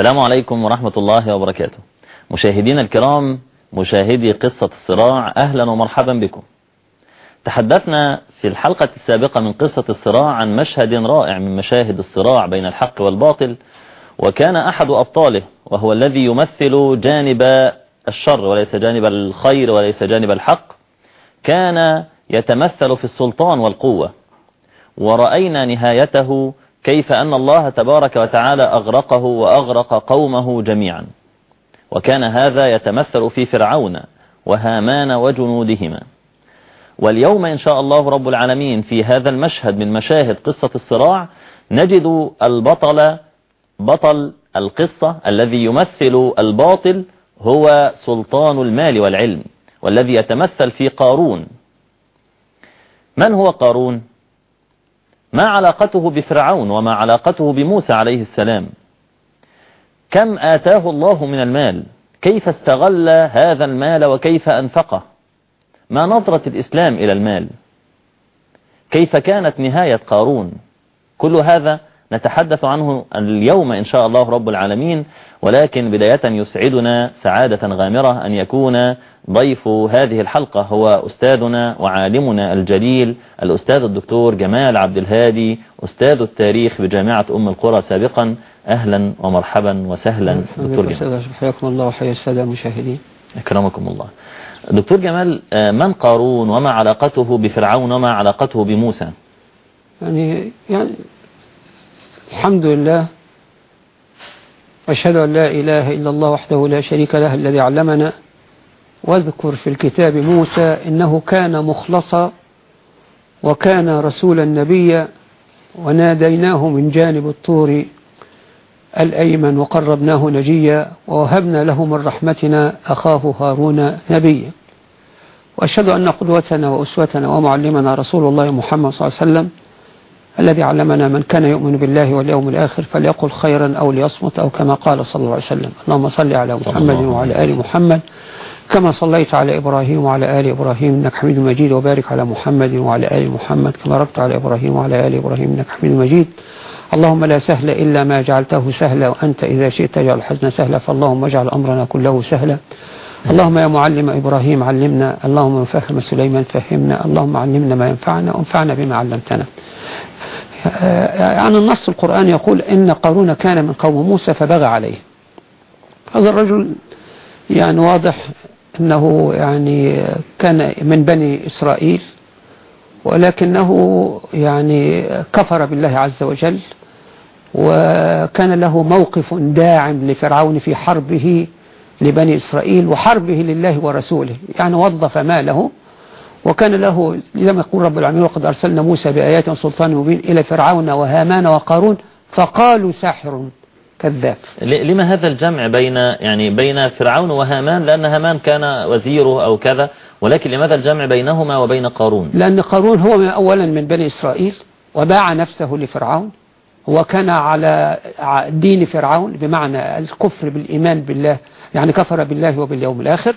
السلام عليكم ورحمة الله وبركاته. مشاهدينا الكرام مشاهدي قصة الصراع أهلا ومرحبا بكم. تحدثنا في الحلقة السابقة من قصة الصراع عن مشهد رائع من مشاهد الصراع بين الحق والباطل وكان أحد أبطاله وهو الذي يمثل جانب الشر وليس جانب الخير وليس جانب الحق كان يتمثل في السلطان والقوة. ورأينا نهايته كيف أن الله تبارك وتعالى أغرقه وأغرق قومه جميعا. وكان هذا يتمثل في فرعون وهامان وجنودهما. واليوم إن شاء الله رب العالمين في هذا المشهد من مشاهد قصة الصراع نجد البطل بطل القصة الذي يمثل الباطل هو سلطان المال والعلم والذي يتمثل في قارون. من هو قارون؟ ما علاقته بفرعون وما علاقته بموسى عليه السلام؟ كم آتاه الله من المال؟ كيف استغل هذا المال وكيف أنفقه؟ ما نظرة الإسلام إلى المال؟ كيف كانت نهاية قارون؟ كل هذا نتحدث عنه اليوم إن شاء الله رب العالمين ولكن بداية يسعدنا سعادة غامرة أن يكون ضيف هذه الحلقة هو أستاذنا وعالمنا الجليل الأستاذ الدكتور جمال عبد الهادي أستاذ التاريخ بجامعة أم القرى سابقا. أهلا ومرحبا وسهلا. دكتور جمال. حياكم الله وحيا السادة المشاهدين. أكرمكم الله. دكتور جمال من قارون وما علاقته بفرعون وما علاقته بموسى؟ يعني, يعني الحمد لله. أشهد أن لا إله إلا الله وحده لا شريك له الذي علمنا. واذكر في الكتاب موسى إنه كان مخلصا وكان رسولا نبيا وناديناه من جانب الطور الأيمن وقربناه نجيا ووهبنا له من رحمتنا أخاه هارون نبيا. وأشهد أن قدوتنا وأسوتنا ومعلمنا رسول الله محمد صلى الله عليه وسلم الذي علمنا من كان يؤمن بالله واليوم الآخر فليقل خيرا أو ليصمت أو كما قال صلى الله عليه وسلم. اللهم صل على محمد وعلى آل محمد. كما صليت على إبراهيم وعلى آل إبراهيم إنك حميد مجيد. وبارك على محمد وعلى آل محمد كما باركت على إبراهيم وعلى آل إبراهيم إنك حميد مجيد. اللهم لا سهل إلا ما جعلته سهلا. وأنت إذا شئت جعل الحزن سهلا. فاللهم اجعل أمرنا كله سهلا. اللهم يا معلم إبراهيم علمنا اللهم فهم سليمان فهمنا اللهم علمنا ما ينفعنا وانفعنا بما علمتنا. عن النص القرآن يقول إن قارون كان من قوم موسى فبغى عليه. هذا الرجل يعني واضح أنه يعني كان من بني إسرائيل ولكنه يعني كفر بالله عز وجل وكان له موقف داعم لفرعون في حربه. لبني إسرائيل وحربه لله ورسوله يعني وظف ماله وكان له لما يقول رب العالمين وقد أرسلنا موسى بآيات وسلطان مبين إلى فرعون وهامان وقارون فقالوا ساحر كذاب. لما هذا الجمع بين يعني بين فرعون وهامان؟ لأن هامان كان وزيره أو كذا ولكن لماذا الجمع بينهما وبين قارون؟ لأن قارون هو أولا من بني إسرائيل وباع نفسه لفرعون وكان على دين فرعون بمعنى الكفر بالإيمان بالله يعني كفر بالله وباليوم الآخر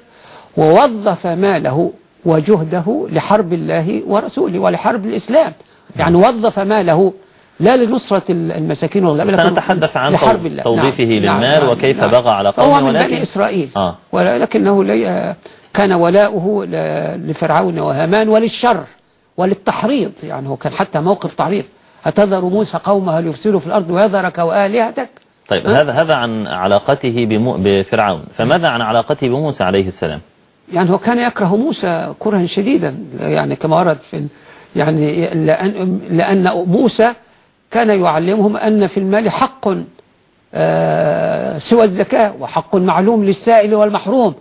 ووظف ماله وجهده لحرب الله ورسوله ولحرب الإسلام. يعني وظف ماله لا لنصرة المساكين ولا سنتحدث عن لحرب الله. توظيفه نعم. للمال نعم. وكيف نعم. بغى على قومه هو من ولكن بني إسرائيل. آه. ولكنه لي كان ولاؤه لفرعون وهامان وللشر وللتحريض يعني هو كان حتى موقف تعريض. أتذر موسى قومها ليفسدوا في الأرض ويذرك وآلهتك؟ طيب هذا هذا عن علاقته بفرعون. فماذا عن علاقته بموسى عليه السلام؟ يعني هو كان يكره موسى كرها شديدا يعني كما ورد في يعني لأن, لأن موسى كان يعلمهم أن في المال حق سوى الزكاة وحق معلوم للسائل والمحروم.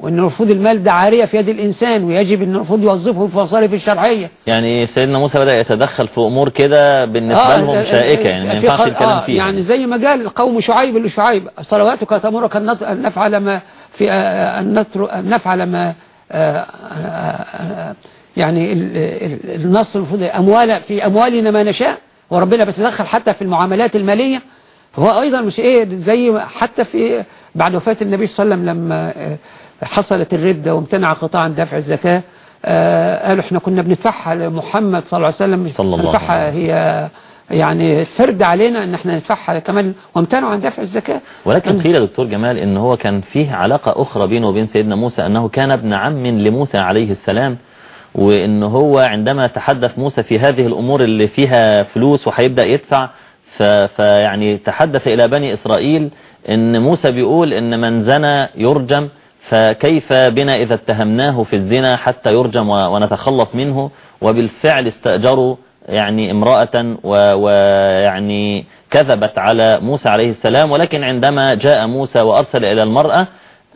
وأن المفروض المال ده عارية في يد الإنسان ويجب أن المفروض يوظفه في المصارف الشرعية. يعني سيدنا موسى بدأ يتدخل في أمور كده بالنسبة آه لهم شائكة يعني ما ينفعش الكلام آه فيها. يعني زي ما قال قوم شعيب لشعيب صلواتك تأمرك أن نفعل ما في أن نفعل ما يعني النص المفروض أموال في أموالنا ما نشاء وربنا بيتدخل حتى في المعاملات المالية. فهو أيضا مش إيه زي حتى في بعد وفاة النبي صلى الله عليه وسلم لما حصلت الردة وامتنع قطاع عن دفع الزكاة قالوا إحنا كنا بندفعها لمحمد صلى الله عليه وسلم صلى الله ندفعها هي يعني فرد علينا إن إحنا ندفعها كمان وامتنعوا عن دفع الزكاة. ولكن قيل يا دكتور جمال إن هو كان فيه علاقة أخرى بينه وبين سيدنا موسى أنه كان ابن عم لموسى عليه السلام وإن هو عندما تحدث موسى في هذه الأمور اللي فيها فلوس وهيبدأ يدفع فيعني تحدث إلى بني إسرائيل إن موسى بيقول إن من زنى يرجم فكيف بنا إذا اتهمناه في الزنا حتى يرجم ونتخلص منه؟ وبالفعل استأجروا يعني امرأة ويعني كذبت على موسى عليه السلام ولكن عندما جاء موسى وأرسل إلى المرأة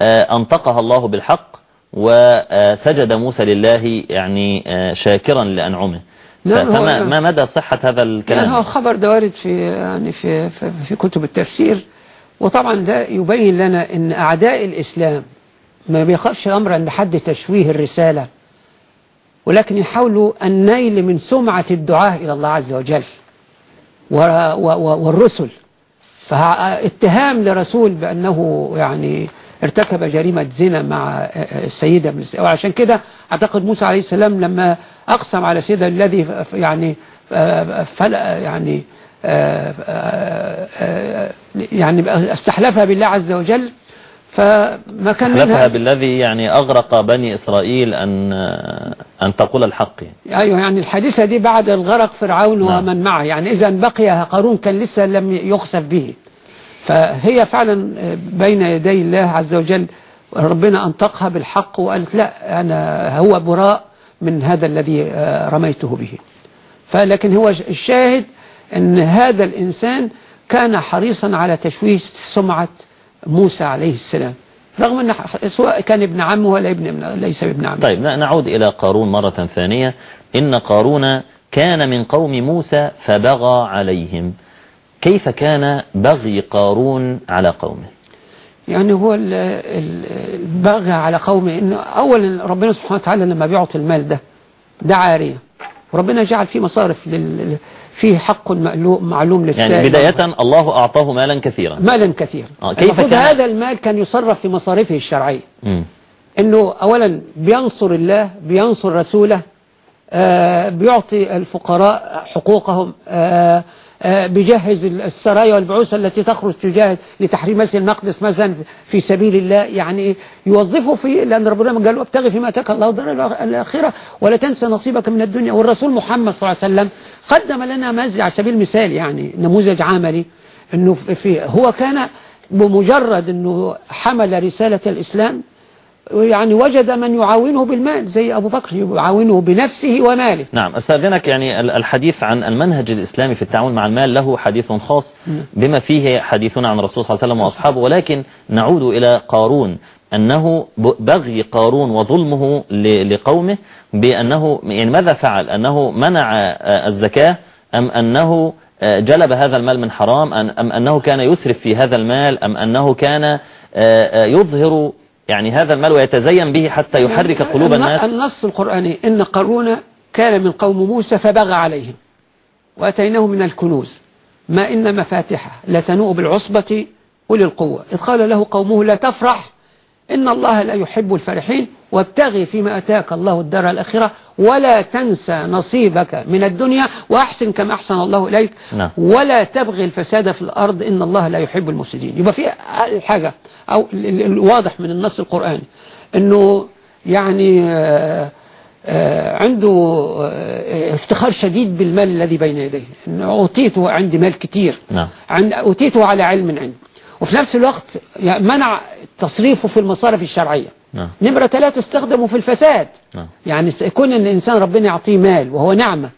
آه، أنطقها الله بالحق وسجد موسى لله يعني آه، شاكرا لأنعمه. نعم، فما ما مدى صحة هذا يعني هو الكلام الخبر ده وارد في يعني في في, في كتب التفسير وطبعا ده يبين لنا إن أعداء الإسلام ما بيخافش الامر عند حد تشويه الرسالة. ولكن يحاولوا النيل من سمعة الدعاء إلى الله عز وجل والرسل. فاتهام لرسول بأنه يعني ارتكب جريمة زنا مع السيدة وعشان كده أعتقد موسى عليه السلام لما أقسم على سيدة الذي يعني فلا يعني يعني استحلفها بالله عز وجل فما كان منها بالذي يعني أغرق بني إسرائيل أن أن تقول الحق. أيوه يعني الحادثة دي بعد الغرق فرعون نعم. ومن معه يعني إذا بقي قارون كان لسه لم يخسف به فهي فعلا بين يدي الله عز وجل ربنا أنطقها بالحق وقالت لا أنا هو براء من هذا الذي رميته به فلكن هو الشاهد إن هذا الإنسان كان حريصا على تشويه سمعة موسى عليه السلام. رغم أن سواء كان ابن عمه ولا ابن ليس ابن عمه طيب نعود إلى قارون مرة ثانية. إن قارون كان من قوم موسى فبغى عليهم. كيف كان بغي قارون على قومه؟ يعني هو ال- ال- البغي على قومه إن أولا ربنا سبحانه وتعالى لما بيعطي المال ده ده عارية وربنا جعل فيه مصارف لل... فيه حق معلوم, للسائل. يعني بداية الله أعطاه مالا كثيرا. مالا كثيرا. آه، كيف كان- هذا المال كان يصرف في مصارفه الشرعية. مم. إنه اولا بينصر الله بينصر رسوله آه، بيعطي الفقراء حقوقهم آه، بيجهز السرايا والبعوث التي تخرج تجاهد لتحرير مسجد المقدس مثلا في سبيل الله يعني يوظفه في لأن ربنا قال وابتغي فيما أتاك الله دار الآخرة ولا تنسى نصيبك من الدنيا. والرسول محمد صلى الله عليه وسلم قدم لنا مزج على سبيل المثال يعني نموذج عملي إنه في هو كان بمجرد إنه حمل رسالة الإسلام يعني وجد من يعاونه بالمال زي أبو بكر يعاونه بنفسه وماله. نعم أستاذنك يعني ال- الحديث عن المنهج الإسلامي في التعامل مع المال له حديث خاص بما فيه حديثنا عن الرسول صلى الله عليه وسلم وأصحابه ولكن نعود إلى قارون أنه بغي قارون وظلمه لقومه بأنه يعني ماذا فعل؟ أنه منع آه، الزكاة أم أنه آه، جلب هذا المال من حرام؟ أم أنه كان يسرف في هذا المال؟ أم أنه كان آه، يظهر يعني هذا المال ويتزين به حتى يحرك قلوب الن- الناس. النص القرآني إن قارون كان من قوم موسى فبغى عليهم وأتيناه من الكنوز. ما إن مفاتحه لتنوء بالعصبة أولي القوة. إذ قال له قومه لا تفرح إن الله لا يحب الفرحين وابتغي فيما أتاك الله الدار الأخرة ولا تنسى نصيبك من الدنيا وأحسن كما أحسن الله إليك. نعم. ولا تبغي الفساد في الأرض إن الله لا يحب المفسدين. يبقى في حاجة أو ال- ال- الواضح من النص القرآني أنه يعني آه، آه، عنده آه، افتخار شديد بالمال الذي بين يديه. أوتيته عندي مال كتير. نعم. عند أوتيته على علم عندي. وفي نفس الوقت منع تصريفه في المصارف الشرعية. نعم. نمرة ثلاثة استخدمه في الفساد. نعم. يعني يكون إن الإنسان ربنا يعطيه مال وهو نعمة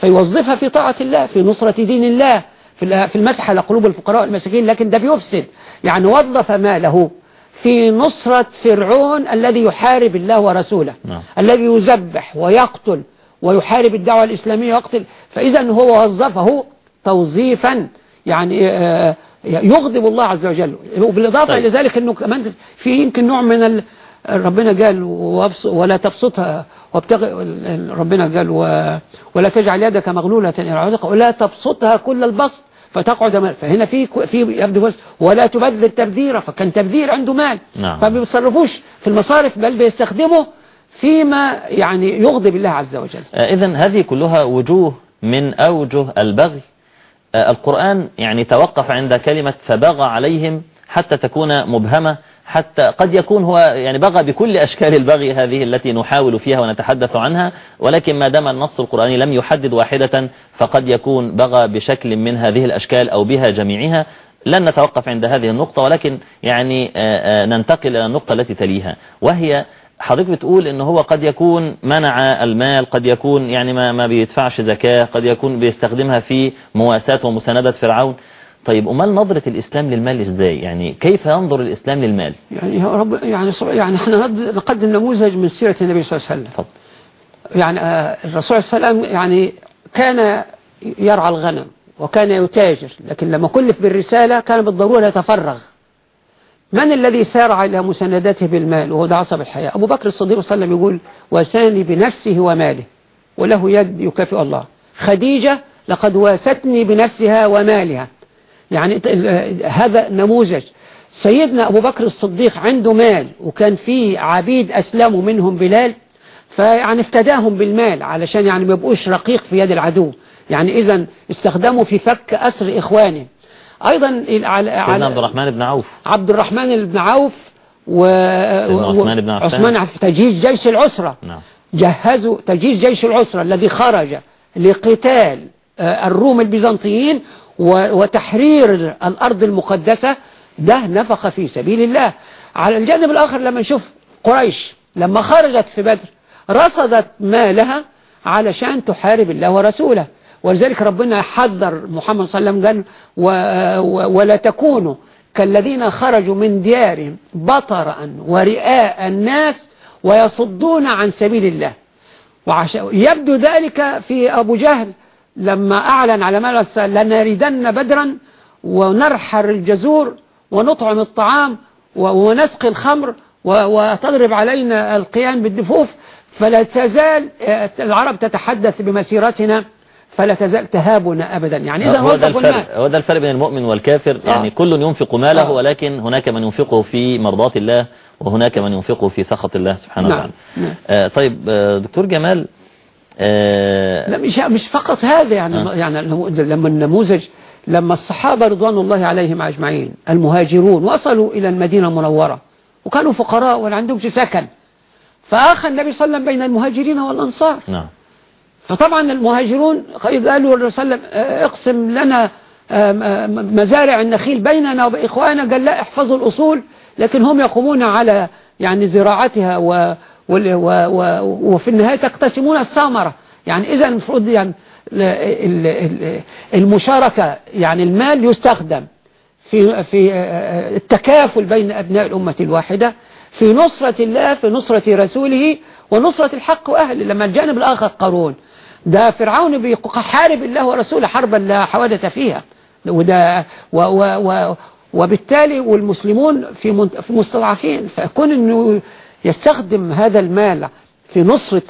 فيوظفها في طاعة الله في نصرة دين الله في ال- في المسح على قلوب الفقراء والمساكين لكن ده بيفسد. يعني وظف ماله في نصرة فرعون الذي يحارب الله ورسوله نعم. الذي يذبح ويقتل ويحارب الدعوة الإسلامية ويقتل. فإذا هو وظفه توظيفا. يعني آه، يغضب الله عز وجل. وبالإضافة طيب. إلى ذلك أنه كمان في يمكن نوع من ال... ربنا قال ولا تبسطها وابتغ ربنا قال و... ولا تجعل يدك مغلولة إلى عنقك ولا تبسطها كل البسط فتقعد مال. فهنا في في يبدو بس ولا تبذر تبذيرا فكان تبذير عنده مال. نعم. فما بيصرفوش في المصارف بل بيستخدمه فيما يعني يغضب الله عز وجل. إذا هذه كلها وجوه من أوجه البغي. آه، القرآن يعني توقف عند كلمة فبغى عليهم حتى تكون مبهمة حتى قد يكون هو يعني بغى بكل أشكال البغي هذه التي نحاول فيها ونتحدث عنها ولكن ما دام النص القرآني لم يحدد واحدة فقد يكون بغى بشكل من هذه الأشكال أو بها جميعها. لن نتوقف عند هذه النقطة ولكن يعني آه، آه، ننتقل إلى النقطة التي تليها وهي حضرتك بتقول إن هو قد يكون منع المال قد يكون يعني ما, ما بيدفعش زكاة قد يكون بيستخدمها في مواساة ومساندة فرعون. طيب أمال نظرة الإسلام للمال إزاي؟ يعني كيف ينظر الإسلام للمال؟ يعني يا رب يعني يعني إحنا نقدم نموذج من سيرة النبي صلى الله عليه وسلم. طب. يعني آه، الرسول صلى الله عليه وسلم يعني كان يرعى الغنم وكان يتاجر لكن لما كلف بالرسالة كان بالضرورة يتفرغ. من الذي سارع إلى مساندته بالمال وهو ده عصب الحياة؟ أبو بكر الصديق صلى الله عليه وسلم يقول وساني بنفسه وماله. وله يد يكافئ الله. خديجة لقد واستني بنفسها ومالها. يعني هذا نموذج. سيدنا أبو بكر الصديق عنده مال وكان فيه عبيد أسلموا منهم بلال فيعني افتداهم بالمال علشان يعني ما يبقوش رقيق في يد العدو. يعني إذا استخدموا في فك أسر إخوانه. أيضا على عبد الرحمن بن عوف. عبد الرحمن بن عوف و... عثمان بن عفان. عثمان تجهيز جيش العسرة. نعم. جهزوا تجهيز جيش العسرة الذي خرج لقتال آه، الروم البيزنطيين وتحرير الأرض المقدسة. ده نفق في سبيل الله. على الجانب الآخر لما نشوف قريش لما خرجت في بدر رصدت مالها علشان تحارب الله ورسوله. ولذلك ربنا حذر محمد صلى الله عليه وسلم قال ولا تكونوا كالذين خرجوا من ديارهم بطرا ورئاء الناس ويصدون عن سبيل الله. يبدو ذلك في أبو جهل لما أعلن على مال لنريدن بدرا ونرحر الجزور ونطعم الطعام ونسقي الخمر وتضرب علينا القيان بالدفوف فلا تزال العرب تتحدث بمسيرتنا فلا تزال تهابنا أبدا يعني إذا هو ده الفرق هو ده الفرق بين المؤمن والكافر آه. يعني كل ينفق ماله آه. ولكن هناك من ينفقه في مرضات الله وهناك من ينفقه في سخط الله سبحانه نعم. وتعالى نعم. آه طيب آه دكتور جمال آه لا مش مش فقط هذا يعني آه. يعني لما النموذج لما الصحابة رضوان الله عليهم أجمعين المهاجرون وصلوا إلى المدينة المنورة وكانوا فقراء ولا عندهمش سكن فأخى النبي صلى الله عليه وسلم بين المهاجرين والأنصار نعم فطبعا المهاجرون قالوا الرسول صلى الله عليه وسلم اقسم لنا مزارع النخيل بيننا وبإخواننا قال لا احفظوا الأصول لكن هم يقومون على يعني زراعتها و وفي النهاية تقتسمون الثمرة. يعني إذا المفروض يعني المشاركة يعني المال يستخدم في في التكافل بين أبناء الأمة الواحدة في نصرة الله في نصرة رسوله ونصرة الحق وأهله لما الجانب الآخر قارون. ده فرعون بيحارب الله ورسوله حربا لا حوادث فيها. وده و و و وبالتالي والمسلمون في في مستضعفين. فكون إنه يستخدم هذا المال في نصرة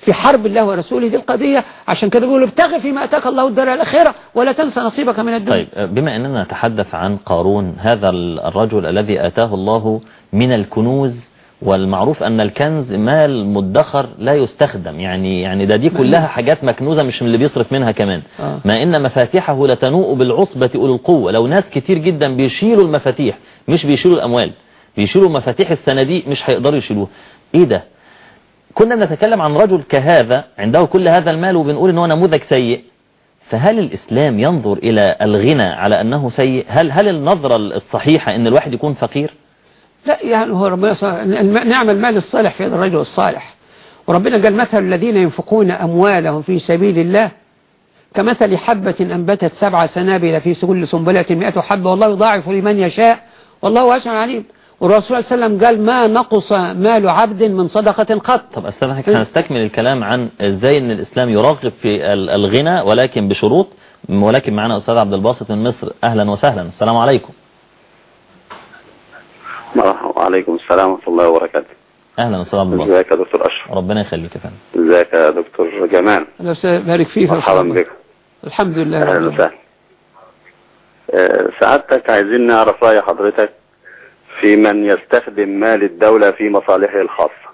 في حرب الله ورسوله دي القضية عشان كده بيقولوا ابتغي فيما أتاك الله الدار الأخيرة ولا تنسى نصيبك من الدنيا. طيب بما أننا نتحدث عن قارون هذا الرجل الذي أتاه الله من الكنوز والمعروف أن الكنز مال مدخر لا يستخدم. يعني يعني ده دي كلها حاجات مكنوزة مش من اللي بيصرف منها كمان. آه. ما إن مفاتيحه لتنوء بالعصبة أولي القوة. لو ناس كتير جدا بيشيلوا المفاتيح مش بيشيلوا الأموال بيشيلوا مفاتيح الصناديق مش هيقدروا يشيلوها. إيه ده؟ كنا بنتكلم عن رجل كهذا عنده كل هذا المال وبنقول إن هو نموذج سيء. فهل الإسلام ينظر إلى الغنى على أنه سيء؟ هل هل النظرة الصحيحة أن الواحد يكون فقير؟ لا يعني هو ربنا نعم المال الصالح في الرجل الصالح. وربنا قال مثل الذين ينفقون أموالهم في سبيل الله كمثل حبة أنبتت سبع سنابل في كل سنبلة مئة حبة. والله يضاعف لمن يشاء. والله واسع عليم. والرسول صلى الله عليه وسلم قال ما نقص مال عبد من صدقة قط. طب أستاذ هنستكمل الكلام عن إزاي إن الإسلام يرغب في الغنى ولكن بشروط ولكن معنا أستاذ عبد الباسط من مصر أهلا وسهلا. السلام عليكم. وعليكم السلام ورحمة الله وبركاته. أهلا وسهلا بالله. إزيك يا دكتور أشرف؟ ربنا يخليك يا فندم. إزيك يا دكتور جمال؟ الله يبارك فيك. مرحبا بك. الحمد لله. أهلا وسهلا. آه، سعادتك. عايزين نعرف رأي حضرتك في من يستخدم مال الدولة في مصالحه الخاصة.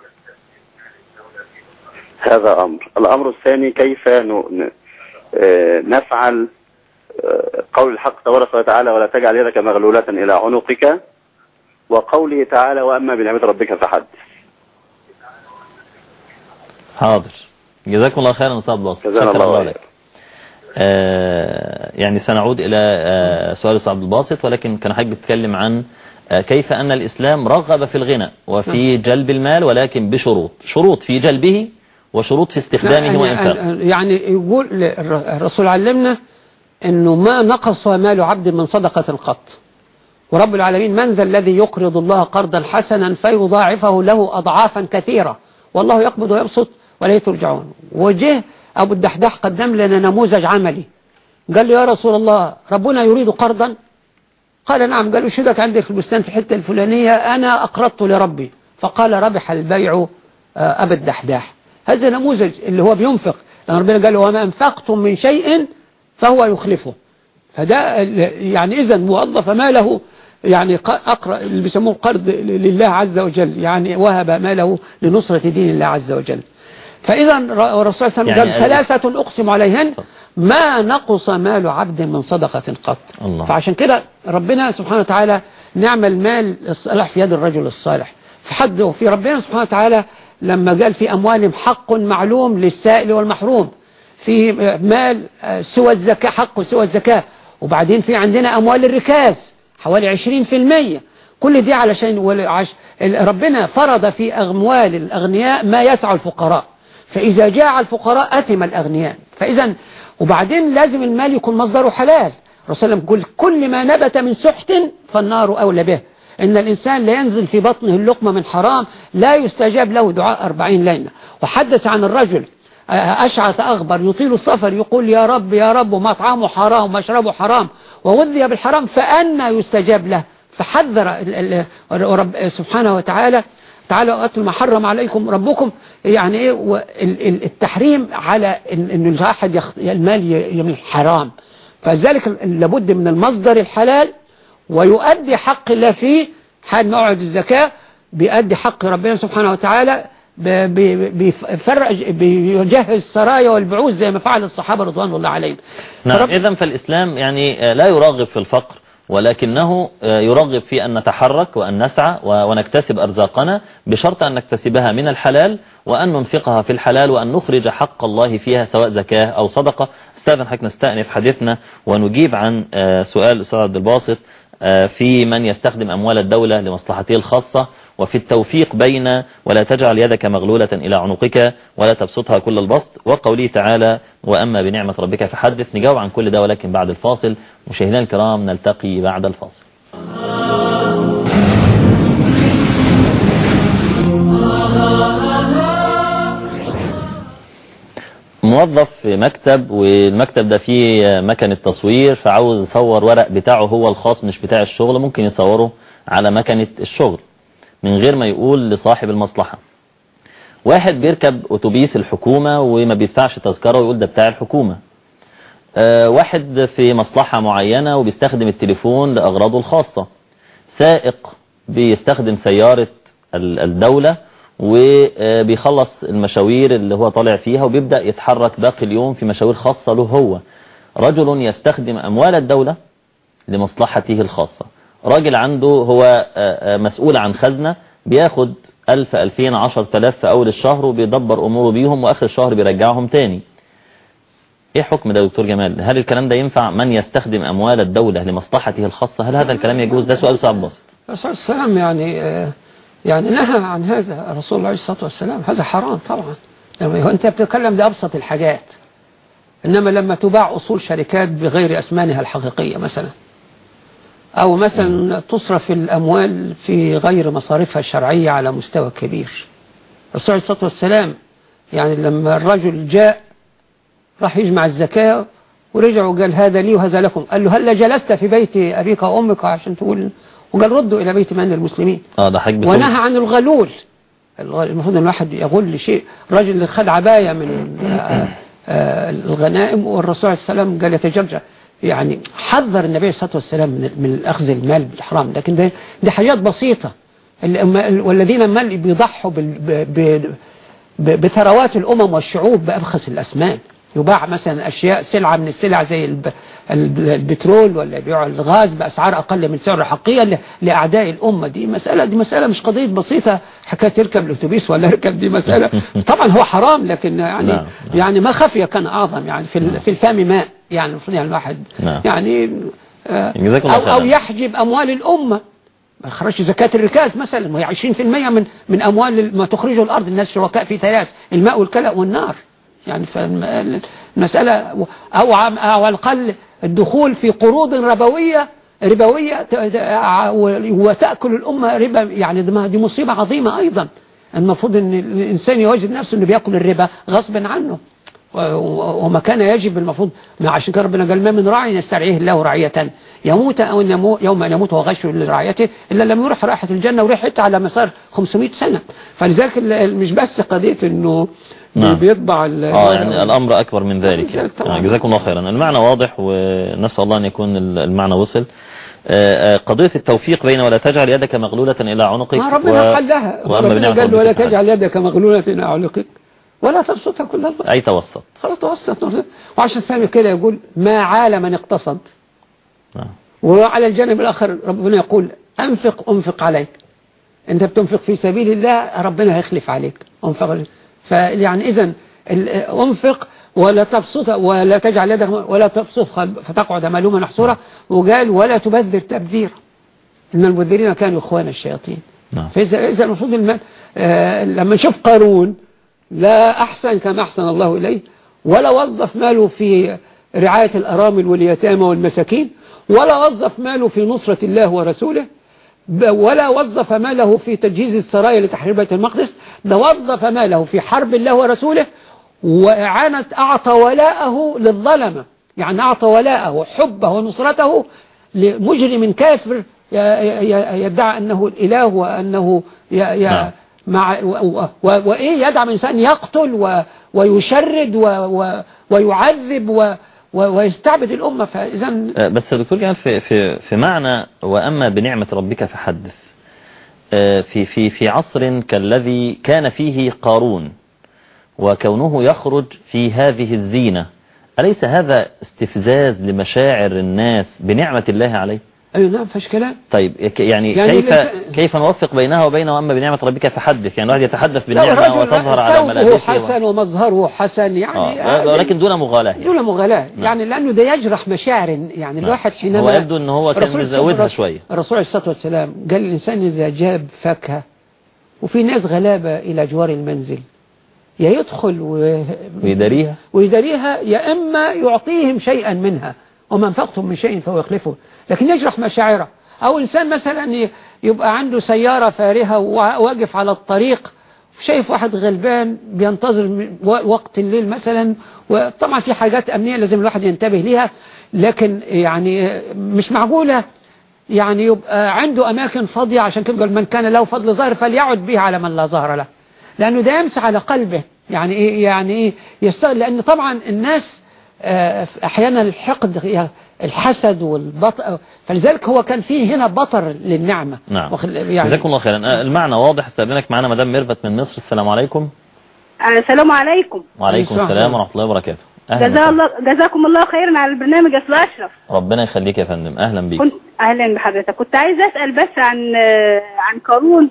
هذا أمر. الأمر الثاني كيف آه، نفعل آه، قول الحق تبارك وتعالى ولا تجعل يدك مغلولة إلى عنقك؟ وقوله تعالى وأما بنعمة ربك فحدث حاضر. جزاكم الله خيرا أستاذ باص جزانا الله وإياك. آه يعني سنعود إلى آه سؤال أستاذ عبد الباسط ولكن كان حضرتك بتتكلم عن آه كيف أن الإسلام رغب في الغنى وفي جلب المال ولكن بشروط. شروط في جلبه وشروط في استخدامه يعني, وإنفاقه. يعني يقول الرسول علمنا أنه ما نقص مال عبد من صدقة قط ورب العالمين من ذا الذي يقرض الله قرضا حسنا فيضاعفه له أضعافا كثيرة؟ والله يقبض ويبسط ولا ترجعون. وجه أبو الدحداح قدم لنا نموذج عملي. قال له يا رسول الله ربنا يريد قرضا؟ قال نعم. قال شدك عندك في البستان في الحتة الفلانية؟ أنا أقرضت لربي. فقال ربح البيع آه، أبا الدحداح. هذا نموذج اللي هو بينفق. لأن ربنا قال له وما أنفقتم من شيء فهو يخلفه. فده يعني إذا موظف ماله يعني أقرأ اللي بيسموه قرض لله عز وجل يعني وهب ماله لنصرة دين الله عز وجل. فإذا الرسول صلى الله عليه وسلم يعني قال ثلاثة أقسم عليهن ما نقص مال عبد من صدقة قط. الله. فعشان كده ربنا سبحانه وتعالى نعم المال الصالح في يد الرجل الصالح. في حد وفي ربنا سبحانه وتعالى لما قال في أموالهم حق معلوم للسائل والمحروم. في مال آه، سوى الزكاة حق سوى الزكاة. وبعدين في عندنا أموال الركاز. حوالي 20% كل دي علشان ربنا فرض في أموال الأغنياء ما يسع الفقراء. فإذا جاع الفقراء أثم الأغنياء. فإذا وبعدين لازم المال يكون مصدره حلال. الرسول يقول كل ما نبت من سحت فالنار أولى به. إن الإنسان لا ينزل في بطنه اللقمة من حرام لا يستجاب له دعاء أربعين ليلة. وحدث عن الرجل أشعث أغبر يطيل السفر يقول يا رب يا رب مطعمه حرام ومشربه حرام وغذي بالحرام فأنا يستجاب له. فحذر رب سبحانه وتعالى تعالوا أتل حرم عليكم ربكم. يعني إيه؟ التحريم على إن الواحد المال يمن حرام. فذلك لابد من المصدر الحلال ويؤدي حق الله فيه حال موعد الزكاة بيؤدي حق ربنا سبحانه وتعالى ب- ب- بيفرج بيجهز السرايا والبعوث زي ما فعل الصحابة رضوان الله عليهم. نعم إذا فالإسلام يعني آه، لا يرغب في الفقر ولكنه آه، يرغب في أن نتحرك وأن نسعى ونكتسب أرزاقنا بشرط أن نكتسبها من الحلال وأن ننفقها في الحلال وأن نخرج حق الله فيها سواء زكاة أو صدقة. استاذن حضرتك نستأنف حديثنا ونجيب عن آه، سؤال الأستاذ عبد الباسط في من يستخدم أموال الدولة لمصلحته الخاصة. وفي التوفيق بين ولا تجعل يدك مغلولة إلى عنقك ولا تبسطها كل البسط. وقوله تعالى وأما بنعمة ربك فحدث. نجاوب عن كل ده ولكن بعد الفاصل. مشاهدينا الكرام نلتقي بعد الفاصل. موظف في مكتب والمكتب ده فيه مكنة تصوير فعاوز يصور ورق بتاعه هو الخاص مش بتاع الشغل ممكن يصوره على مكنة الشغل. من غير ما يقول لصاحب المصلحة. واحد بيركب أتوبيس الحكومة وما بيدفعش تذكرة ويقول ده بتاع الحكومة. آه، واحد في مصلحة معينة وبيستخدم التليفون لأغراضه الخاصة. سائق بيستخدم سيارة ال- الدولة وبيخلص المشاوير اللي هو طالع فيها وبيبدأ يتحرك باقي اليوم في مشاوير خاصة له هو. رجل يستخدم أموال الدولة لمصلحته الخاصة. راجل عنده هو آه، آه، مسؤول عن خزنة بياخد ألف ألفين عشر تلاف في أول الشهر وبيدبر أموره بيهم وآخر الشهر بيرجعهم تاني. إيه حكم ده دكتور جمال؟ هل الكلام ده ينفع من يستخدم أموال الدولة لمصلحته الخاصة؟ هل هذا الكلام يجوز؟ ده سؤال صعب بسيط. الرسول وسلم يعني آه، يعني نهى عن هذا الرسول عليه الصلاة والسلام. هذا حرام طبعا. هو أنت بتتكلم ده أبسط الحاجات. إنما لما تباع أصول شركات بغير أسمانها الحقيقية مثلا. أو مثلا تصرف الأموال في غير مصارفها الشرعية على مستوى كبير. الرسول عليه الصلاة والسلام يعني لما الرجل جاء راح يجمع الزكاة ورجع وقال هذا لي وهذا لكم. قال له هل جلست في بيت أبيك وأمك عشان تقول؟ وقال ردوا إلى بيت من المسلمين. آه ده ونهى عن الغلول. الغ- المفروض إن الواحد يغل شيء الرجل خد عباية من آه، آه، الغنائم والرسول عليه السلام قال يتجرجع. يعني حذر النبي صلى الله عليه وسلم من من اخذ المال بالحرام. لكن ده دي حاجات بسيطة. ال- والذين مال بيضحوا بثروات الأمم والشعوب بأبخس الأسمان يباع مثلا أشياء سلعة من السلع زي الب... البترول ولا يبيعوا الغاز بأسعار أقل من سعر حقيقية لأعداء الأمة. دي مسألة دي مسألة مش قضية بسيطة. حكاية تركب الأتوبيس ولا يركب دي مسألة. طبعا هو حرام لكن يعني نعم. يعني ما خفي كان أعظم يعني في ال- في الفم ماء. يعني المفروض يعني الواحد نعم. يعني آه، الله أو, أو. يحجب أموال الأمة. ما خرجش زكاة الركاز مثلا وهي 20% من من أموال ما تخرجه الأرض. الناس شركاء في ثلاث الماء والكلى والنار. يعني فالمسألة أو عم- أو على الأقل الدخول في قروض ربوية ربوية وتأكل الأمة ربا. يعني دي مصيبة عظيمة أيضا. المفروض أن الإنسان يوجد نفسه أنه بيأكل الربا غصبا عنه. و- و- وما كان يجب المفروض ما عشان كده ربنا قال ما من راع يسترعيه الله رعية يموت أو أن يمو يوم أن يموت وغش لرعيته إلا لم يرح رائحة الجنة وريحتها على مسار 500 سنة. فلذلك مش بس قضية أنه نعم. بيطبع آه يعني الأمر أكبر من ذلك. آه، جزاكم الله خيرا. المعنى واضح ونسأل الله أن يكون ال- المعنى وصل. آه، آه، قضية التوفيق بين ولا تجعل يدك مغلولة إلى عنقك ما ربنا حلها وأما ربنا قال ولا. تجعل يدك مغلولة في عنقك. ولا تبسطها كل البسط أي توسط؟ خلاص توسط. وعشان سامي كده يقول ما عال من اقتصد. نعم. وعلى الجانب الآخر ربنا يقول أنفق أنفق عليك. أنت بتنفق في سبيل الله ربنا هيخلف عليك. أنفق. فيعني إذا أنفق ولا تبسط ولا تجعل يدك ولا تبسط فتقعد ملوما محصورة وقال ولا تبذر تبذير إن المبذرين كانوا إخوان الشياطين. نعم. فإذا إذا المفروض آه لما نشوف قارون لا أحسن كما أحسن الله إليه ولا وظف ماله في رعاية الأرامل واليتامى والمساكين ولا وظف ماله في نصرة الله ورسوله ولا وظف ماله في تجهيز السرايا لتحرير بيت المقدس ده وظف ماله في حرب الله ورسوله وإعانة أعطى ولاءه للظلمة يعني أعطى ولاءه حبه ونصرته لمجرم كافر ي- ي- يدعي أنه الإله وأنه ي- ي- نعم. مع وإيه يدعم إنسان يقتل و- ويشرد و- و- ويعذب و- ويستعبد الأمة فإذا آه، بس دكتور جمال في في في معنى وأما بنعمة ربك فحدث. آه، في في في عصر كالذي كان فيه قارون وكونه يخرج في هذه الزينة. أليس هذا استفزاز لمشاعر الناس بنعمة الله عليه؟ أيوة نعم فاش كلام. طيب يعني, يعني كيف كيف نوفق بينها وبين وأما بنعمة ربك؟ فحدث يعني الواحد يتحدث بالنعمة وتظهر على ملابسه حسن ومظهره حسن يعني آه، ولكن دون مغالاة يعني. دون مغالاة يعني لأنه ده يجرح مشاعر يعني الواحد حينما هو يبدو ان هو كان مزودها شوية. الرسول عليه الصلاة والسلام قال الإنسان إذا جاب فاكهة وفي ناس غلابة إلى جوار المنزل يا يدخل و... ويداريها. ويداريها يا إما يعطيهم شيئا منها وما انفقتم من شيء فهو يخلفه. لكن يجرح مشاعره. أو إنسان مثلا يبقى عنده سيارة فارهة وواقف على الطريق شايف واحد غلبان بينتظر وقت الليل مثلا وطبعا في حاجات أمنية لازم الواحد ينتبه ليها لكن يعني مش معقولة. يعني يبقى عنده أماكن فاضية عشان كده من كان له فضل ظاهر فليعد به على من لا ظهر له. لأنه ده يمسح على قلبه. يعني إيه يعني إيه يستغل لأن طبعا الناس آه، أحيانا الحقد الحسد والبطر فلذلك هو كان فيه هنا بطر للنعمة. نعم. يعني جزاكم الله خيرا. آه، المعنى واضح استقبلك معنا مدام ميرفت من مصر. السلام عليكم. السلام عليكم. وعليكم السلام. السلام. ورحمة الله وبركاته. جزا. الله جزاكم الله خيرا على البرنامج يا أستاذ أشرف. ربنا يخليك يا فندم. أهلا بيك. كنت أهلا بحضرتك. كنت عايز أسأل بس عن آه، عن قارون.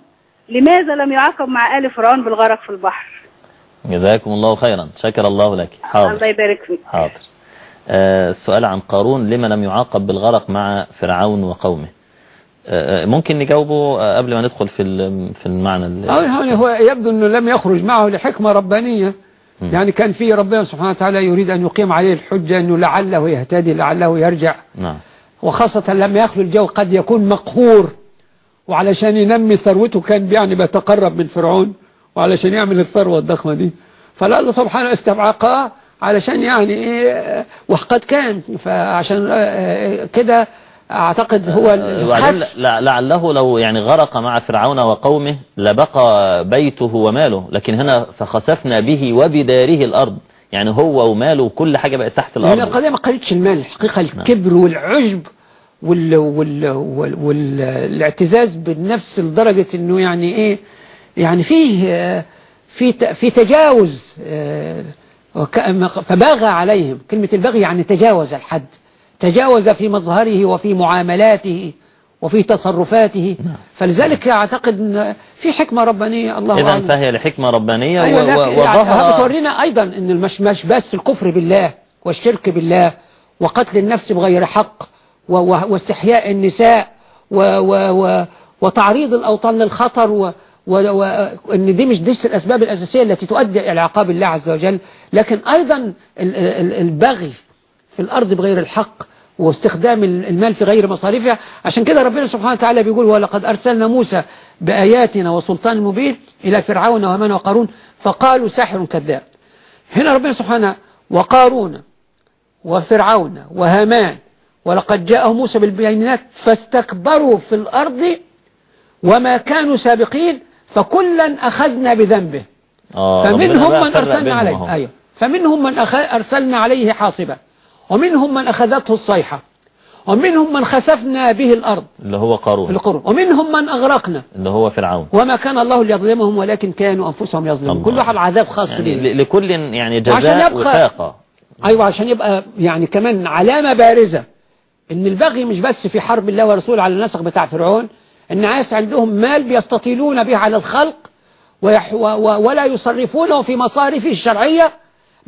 لماذا لم يعاقب مع آل فرعون بالغرق في البحر؟ جزاكم الله خيرا. شكر الله لك. الله حاضر يبارك فيك. حاضر. آه، السؤال عن قارون لما لم يعاقب بالغرق مع فرعون وقومه؟ آه، آه، ممكن نجاوبه آه، قبل ما ندخل في في المعنى ال- أو يعني هو يبدو أنه لم يخرج معه لحكمة ربانية. مم. يعني كان في ربنا سبحانه وتعالى يريد أن يقيم عليه الحجة أنه لعله يهتدي لعله يرجع. نعم. وخاصة لما يخلو الجو قد يكون مقهور. وعلشان ينمي ثروته كان يعني بيتقرب من فرعون وعلشان يعمل الثروة الضخمة دي. فالله سبحانه استبعقاه علشان يعني إيه وقد كان فعشان آه، كده أعتقد هو لع- لعله لو يعني غرق مع فرعون وقومه لبقى بيته وماله. لكن هنا فخسفنا به وبداره الأرض. يعني هو وماله وكل حاجة بقت تحت لأن الأرض القضية ما قالتش المال. الحقيقة الكبر والعجب وال وال وال والاعتزاز بالنفس لدرجة إنه يعني إيه يعني فيه آه، في في تجاوز آه، فباغى عليهم. كلمة البغي يعني تجاوز الحد. تجاوز في مظهره وفي معاملاته وفي تصرفاته. فلذلك أعتقد أن في حكمة ربانية الله أعلم. فهي لحكمة ربانية أيوة يعني وظهر بتورينا أيضا أن المش مش بس الكفر بالله والشرك بالله وقتل النفس بغير حق واستحياء النساء و و و وتعريض الأوطان للخطر و وأن دي مش دي الأسباب الأساسية التي تؤدي إلى عقاب الله عز وجل لكن أيضا ال- ال- البغي في الأرض بغير الحق واستخدام المال في غير مصاريفها عشان كده ربنا سبحانه وتعالى بيقول ولقد أرسلنا موسى بآياتنا وسلطان مبين إلى فرعون وهامان وقارون فقالوا ساحر كذاب. هنا ربنا سبحانه وقارون وفرعون وهامان ولقد جاءهم موسى بالبينات فاستكبروا في الأرض وما كانوا سابقين فكلا أخذنا بذنبه. آه فمنهم من أرسلنا عليه. أيوه. فمنهم من أخ... أرسلنا عليه حاصبة ومنهم من أخذته الصيحة. ومنهم من خسفنا به الأرض. اللي هو قارون. القرب ومنهم من أغرقنا. اللي هو فرعون. وما كان الله ليظلمهم ولكن كانوا أنفسهم يظلمون. كل واحد عذاب خاص يعني به ل- لكل يعني جزاء يبقى- وفاقة أيوة عشان يبقى يعني كمان علامة بارزة. إن البغي مش بس في حرب الله ورسوله على النسق بتاع فرعون الناس عندهم مال بيستطيلون به على الخلق ولا يصرفونه في مصارفه الشرعية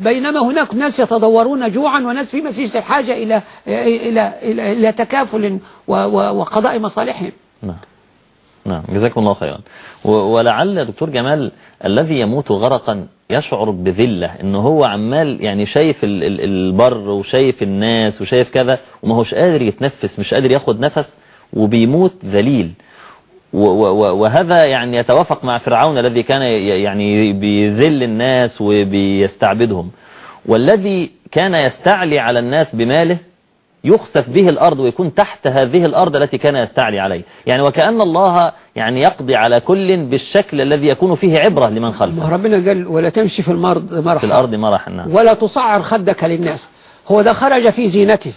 بينما هناك ناس يتضورون جوعا وناس في مسيس الحاجة إلى إلى إلى, إلى تكافل وقضاء مصالحهم. نعم. نعم. جزاكم الله خيرا. ولعل دكتور جمال الذي يموت غرقا يشعر بذلة إنه هو عمال يعني شايف ال- ال- البر وشايف الناس وشايف كذا وما هوش قادر يتنفس مش قادر ياخد نفس وبيموت ذليل. وهذا يعني يتوافق مع فرعون الذي كان يعني بيذل الناس وبيستعبدهم. والذي كان يستعلي على الناس بماله يخسف به الأرض ويكون تحت هذه الأرض التي كان يستعلي عليه. يعني وكأن الله يعني يقضي على كل بالشكل الذي يكون فيه عبرة لمن خلفه. ربنا قال ولا تمشي في المرض مرحا. في الأرض مرحا نعم. ولا تصعر خدك للناس. هو ده خرج في زينته.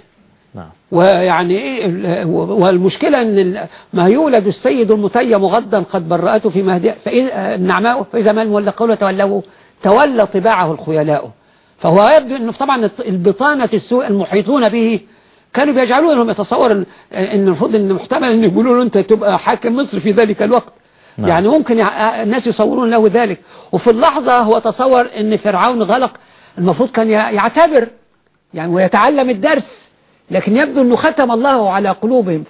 نعم. ويعني إيه ال- والمشكلة أن ما يولد السيد المتيم مغضا قد برأته في مهدئ فإذا النعماء فإذا ما المولى قوله تولوا تولى طباعه الخيلاء. فهو يبدو أنه طبعا البطانة السوء المحيطون به كانوا بيجعلون إنهم يتصور ان المفروض إن محتمل إن يقولوا له أنت تبقى حاكم مصر في ذلك الوقت. نعم. يعني ممكن الناس يصورون له ذلك. وفي اللحظة هو تصور إن فرعون غلق المفروض كان يعتبر يعني ويتعلم الدرس. لكن يبدو أنه ختم الله على قلوبهم.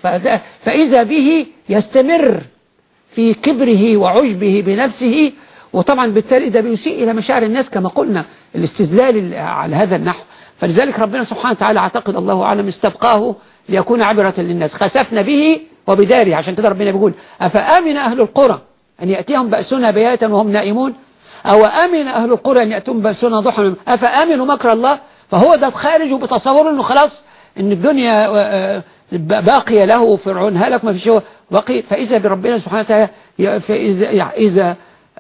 فإذا به يستمر في كبره وعجبه بنفسه. وطبعا بالتالي ده بيسيء إلى مشاعر الناس كما قلنا الاستذلال ال- على هذا النحو. فلذلك ربنا سبحانه وتعالى أعتقد الله أعلم استبقاه ليكون عبرة للناس. خسفنا به وبداره. عشان كده ربنا بيقول أفأمن أهل القرى أن يأتيهم بأسنا بياتا وهم نائمون؟ أو أمن أهل القرى أن يأتون بأسنا ضحى أفأمنوا مكر الله؟ فهو ده خارج بتصور أنه خلاص أن الدنيا آه، آه، باقية له فرعون هلك ما فيش هو بقي فإذا بربنا سبحانه وتعالى فإذا إذا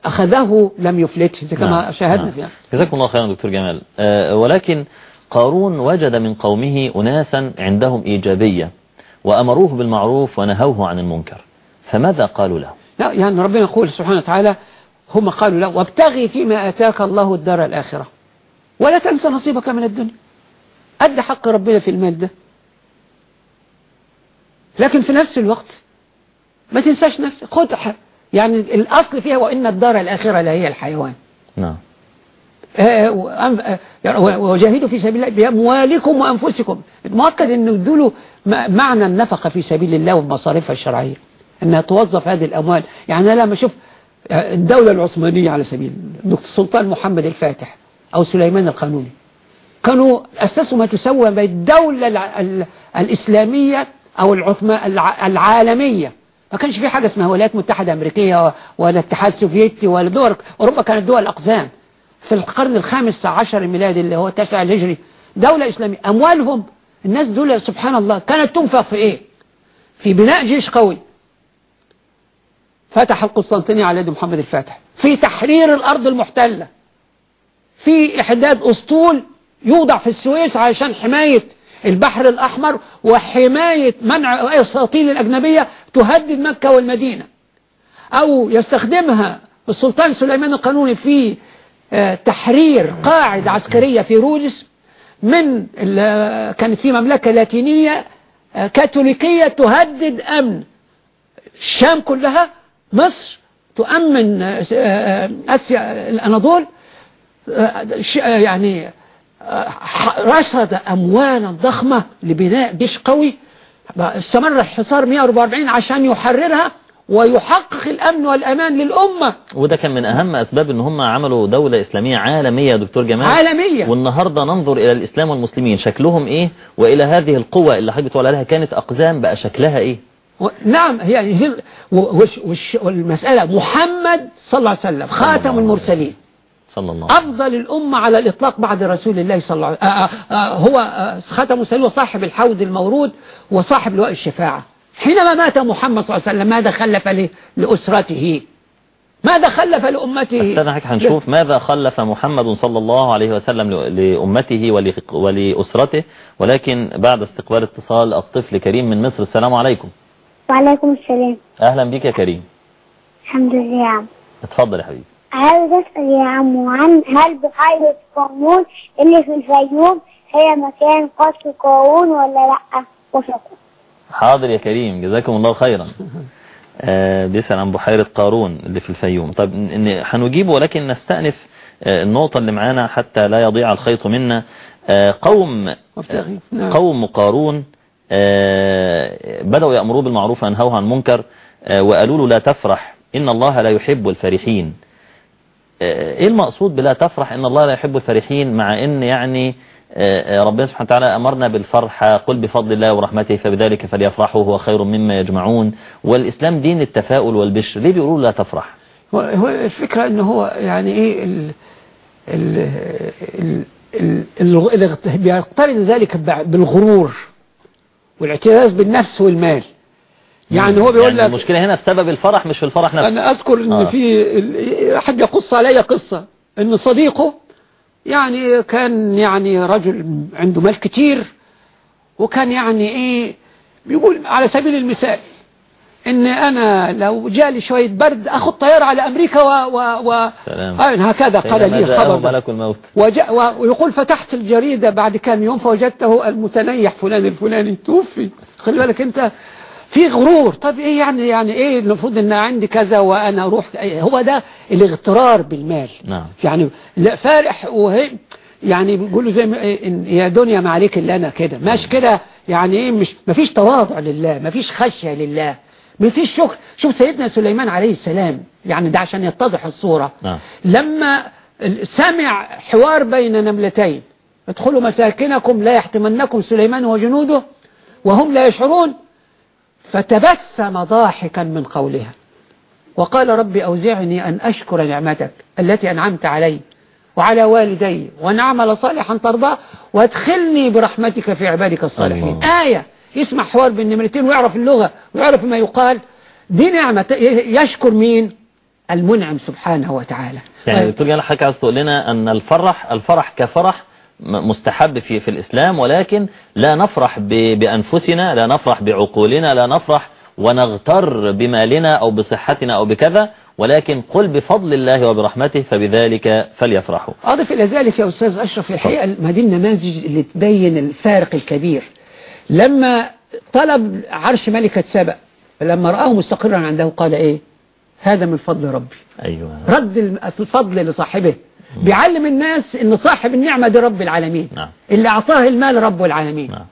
أخذه لم يفلته زي كما نعم. شاهدنا نعم. فيها جزاكم الله خيرا دكتور جمال آه، ولكن قارون وجد من قومه أناسا عندهم إيجابية وأمروه بالمعروف ونهوه عن المنكر فماذا قالوا له لا يعني ربنا يقول سبحانه وتعالى هم قالوا له وابتغي فيما آتاك الله الدار الآخرة ولا تنسى نصيبك من الدنيا أدى حق ربنا في المال ده لكن في نفس الوقت ما تنساش نفسك. خد يعني الأصل فيها وإن الدار الآخرة لا هي الحيوان. نعم. آه، وأنف- آه، يعني وجاهدوا في سبيل الله بأموالكم وأنفسكم. مؤكد أنه يدولوا م- معنى النفقة في سبيل الله ومصاريفها الشرعية. أنها توظف هذه الأموال. يعني أنا لما أشوف آه، الدولة العثمانية على سبيل دكتور سلطان محمد الفاتح أو سليمان القانوني كانوا أسسوا ما تسوى بين الدولة الع- ال- الإسلامية أو العالمية. ما كانش في حاجة اسمها ولايات متحدة أمريكية ولا اتحاد سوفيتي ولا دول أوروبا كانت دول أقزام. في القرن الخامس عشر الميلادي اللي هو التاسع الهجري دولة إسلامية. أموالهم الناس دول سبحان الله كانت تنفق في إيه؟ في بناء جيش قوي. فتح القسطنطينية على يد محمد الفاتح. في تحرير الأرض المحتلة. في إحداد أسطول يوضع في السويس علشان حماية البحر الأحمر وحماية منع الأساطيل الأجنبية تهدد مكة والمدينة. أو يستخدمها السلطان سليمان القانوني في آه، تحرير قاعدة عسكرية في رودس من كانت في مملكة لاتينية آه، كاثوليكية تهدد أمن. الشام كلها مصر تؤمن آه، آسيا الأناضول يعني رصد أموالا ضخمة لبناء جيش قوي. استمر الحصار 144 عشان يحررها ويحقق الأمن والأمان للأمة. وده كان من أهم أسباب إن هم عملوا دولة إسلامية عالمية يا دكتور جمال. عالمية. والنهاردة ننظر إلى الإسلام والمسلمين. شكلهم إيه؟ وإلى هذه القوة اللي حضرتك بتقول عليها كانت أقزام بقى شكلها إيه؟ و- نعم هي وش- وش- والمسألة محمد صلى الله عليه وسلم خاتم المرسلين. صلى الله عليه وسلم. أفضل الأمة على الإطلاق بعد رسول الله صلى الله عليه وسلم. آه، آه، آه، هو خاتم المرسلين وصاحب الحوض المورود وصاحب لواء الشفاعة. حينما مات محمد صلى الله عليه وسلم ماذا خلف له لأسرته؟ ماذا خلف لأمته؟ أستاذ حضرتك هنشوف ماذا خلف محمد صلى الله عليه وسلم لأمته ول- ولأسرته. ولكن بعد استقبال اتصال الطفل كريم من مصر السلام عليكم. وعليكم السلام. أهلا بك يا كريم. الحمد لله. يا عم اتفضل يا حبيبي. عاوز أسأل يا عم عن هل بحيرة قارون اللي في الفيوم هي مكان قصر قارون ولا لأ؟ وشكرا. حاضر يا كريم جزاكم الله خيرا. آه بيسأل عن بحيرة قارون اللي في الفيوم. طب إن هنجيب ولكن نستأنف آه النقطة اللي معانا حتى لا يضيع الخيط منا. آه قوم مفتاحي. نعم. قوم قارون آه بدأوا يأمروا بالمعروف وينهوا عن المنكر آه وقالوا له لا تفرح إن الله لا يحب الفرحين. آه، إيه المقصود بلا تفرح؟ إن الله لا يحب الفرحين مع إن يعني آه، آه، ربنا سبحانه وتعالى أمرنا بالفرحة قل بفضل الله ورحمته فبذلك فليفرحوا هو خير مما يجمعون. والإسلام دين التفاؤل والبشر ليه بيقولوا لا تفرح؟ هو الفكرة ان هو يعني إيه ال ال ال ال ال- الاغت- بيقترن ذلك بالغرور والاعتزاز بالنفس والمال. يعني هو بيقول يعني لك المشكلة هنا في سبب الفرح مش في الفرح نفسه. أنا أذكر إن آه. في حد يقص علي قصة إن صديقه يعني كان يعني رجل عنده مال كتير وكان يعني إيه بيقول على سبيل المثال إن أنا لو جالي شوية برد أخذ طيارة على أمريكا و, و, و سلام. آه هكذا قال لي الخبر ده. الموت. و- ويقول فتحت الجريدة بعد كام يوم فوجدته المتنيح فلان الفلاني توفي. خلي بالك أنت في غرور. طب إيه يعني يعني إيه المفروض إن عندي كذا وأنا أروح هو ده الاغترار بالمال. نعم. يعني لا فارح وهي يعني بيقولوا زي ما إيه يا دنيا ما عليك إلا أنا كده. ماشي كده يعني إيه مش ما فيش تواضع لله ما فيش خشية لله ما فيش شكر. شوف سيدنا سليمان عليه السلام يعني ده عشان يتضح الصورة. نعم. لما سمع حوار بين نملتين ادخلوا مساكنكم لا يحتمنكم سليمان وجنوده وهم لا يشعرون فتبسم ضاحكا من قولها. وقال ربي أوزعني أن أشكر نعمتك التي أنعمت علي وعلى والدي وأن أعمل صالحا ترضاه وادخلني برحمتك في عبادك الصالحين. الله. آية. يسمع حوار بين النملتين ويعرف اللغة ويعرف ما يقال. دي نعمة. يشكر مين؟ المنعم سبحانه وتعالى. يعني دكتور جلال حضرتك عايز تقول لنا أن الفرح الفرح كفرح مستحب في في الإسلام ولكن لا نفرح ب- بأنفسنا لا نفرح بعقولنا لا نفرح ونغتر بمالنا أو بصحتنا أو بكذا ولكن قل بفضل الله وبرحمته فبذلك فليفرحوا. أضف إلى ذلك يا أستاذ أشرف الحقيقة ما دي النماذج اللي تبين الفارق الكبير. لما طلب عرش ملكة سبأ لما رآه مستقرا عنده قال إيه؟ هذا من فضل ربي. أيوه. رد الفضل لصاحبه. بيعلم الناس إن صاحب النعمة دي رب العالمين. نعم. اللي أعطاه المال رب العالمين. نعم.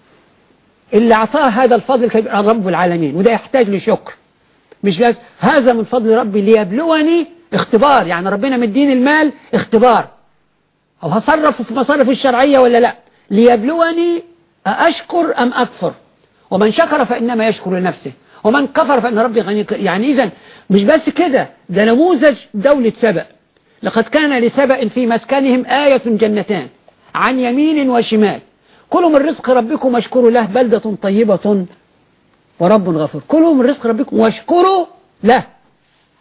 اللي أعطاه هذا الفضل الكبير رب العالمين. وده يحتاج لشكر. مش بس هذا من فضل ربي ليبلوني اختبار. يعني ربنا مديني المال اختبار. أو هصرفه في مصارف الشرعية ولا لا؟ ليبلوني أشكر أم أكفر؟ ومن شكر فإنما يشكر لنفسه. ومن كفر فإن ربي غني. يعني إذا مش بس كده ده نموذج دولة سبأ لقد كان لسبأ في مسكنهم آية جنتان عن يمين وشمال. كلوا من رزق ربكم واشكروا له بلدة طيبة ورب غفور. كلوا من رزق ربكم واشكروا له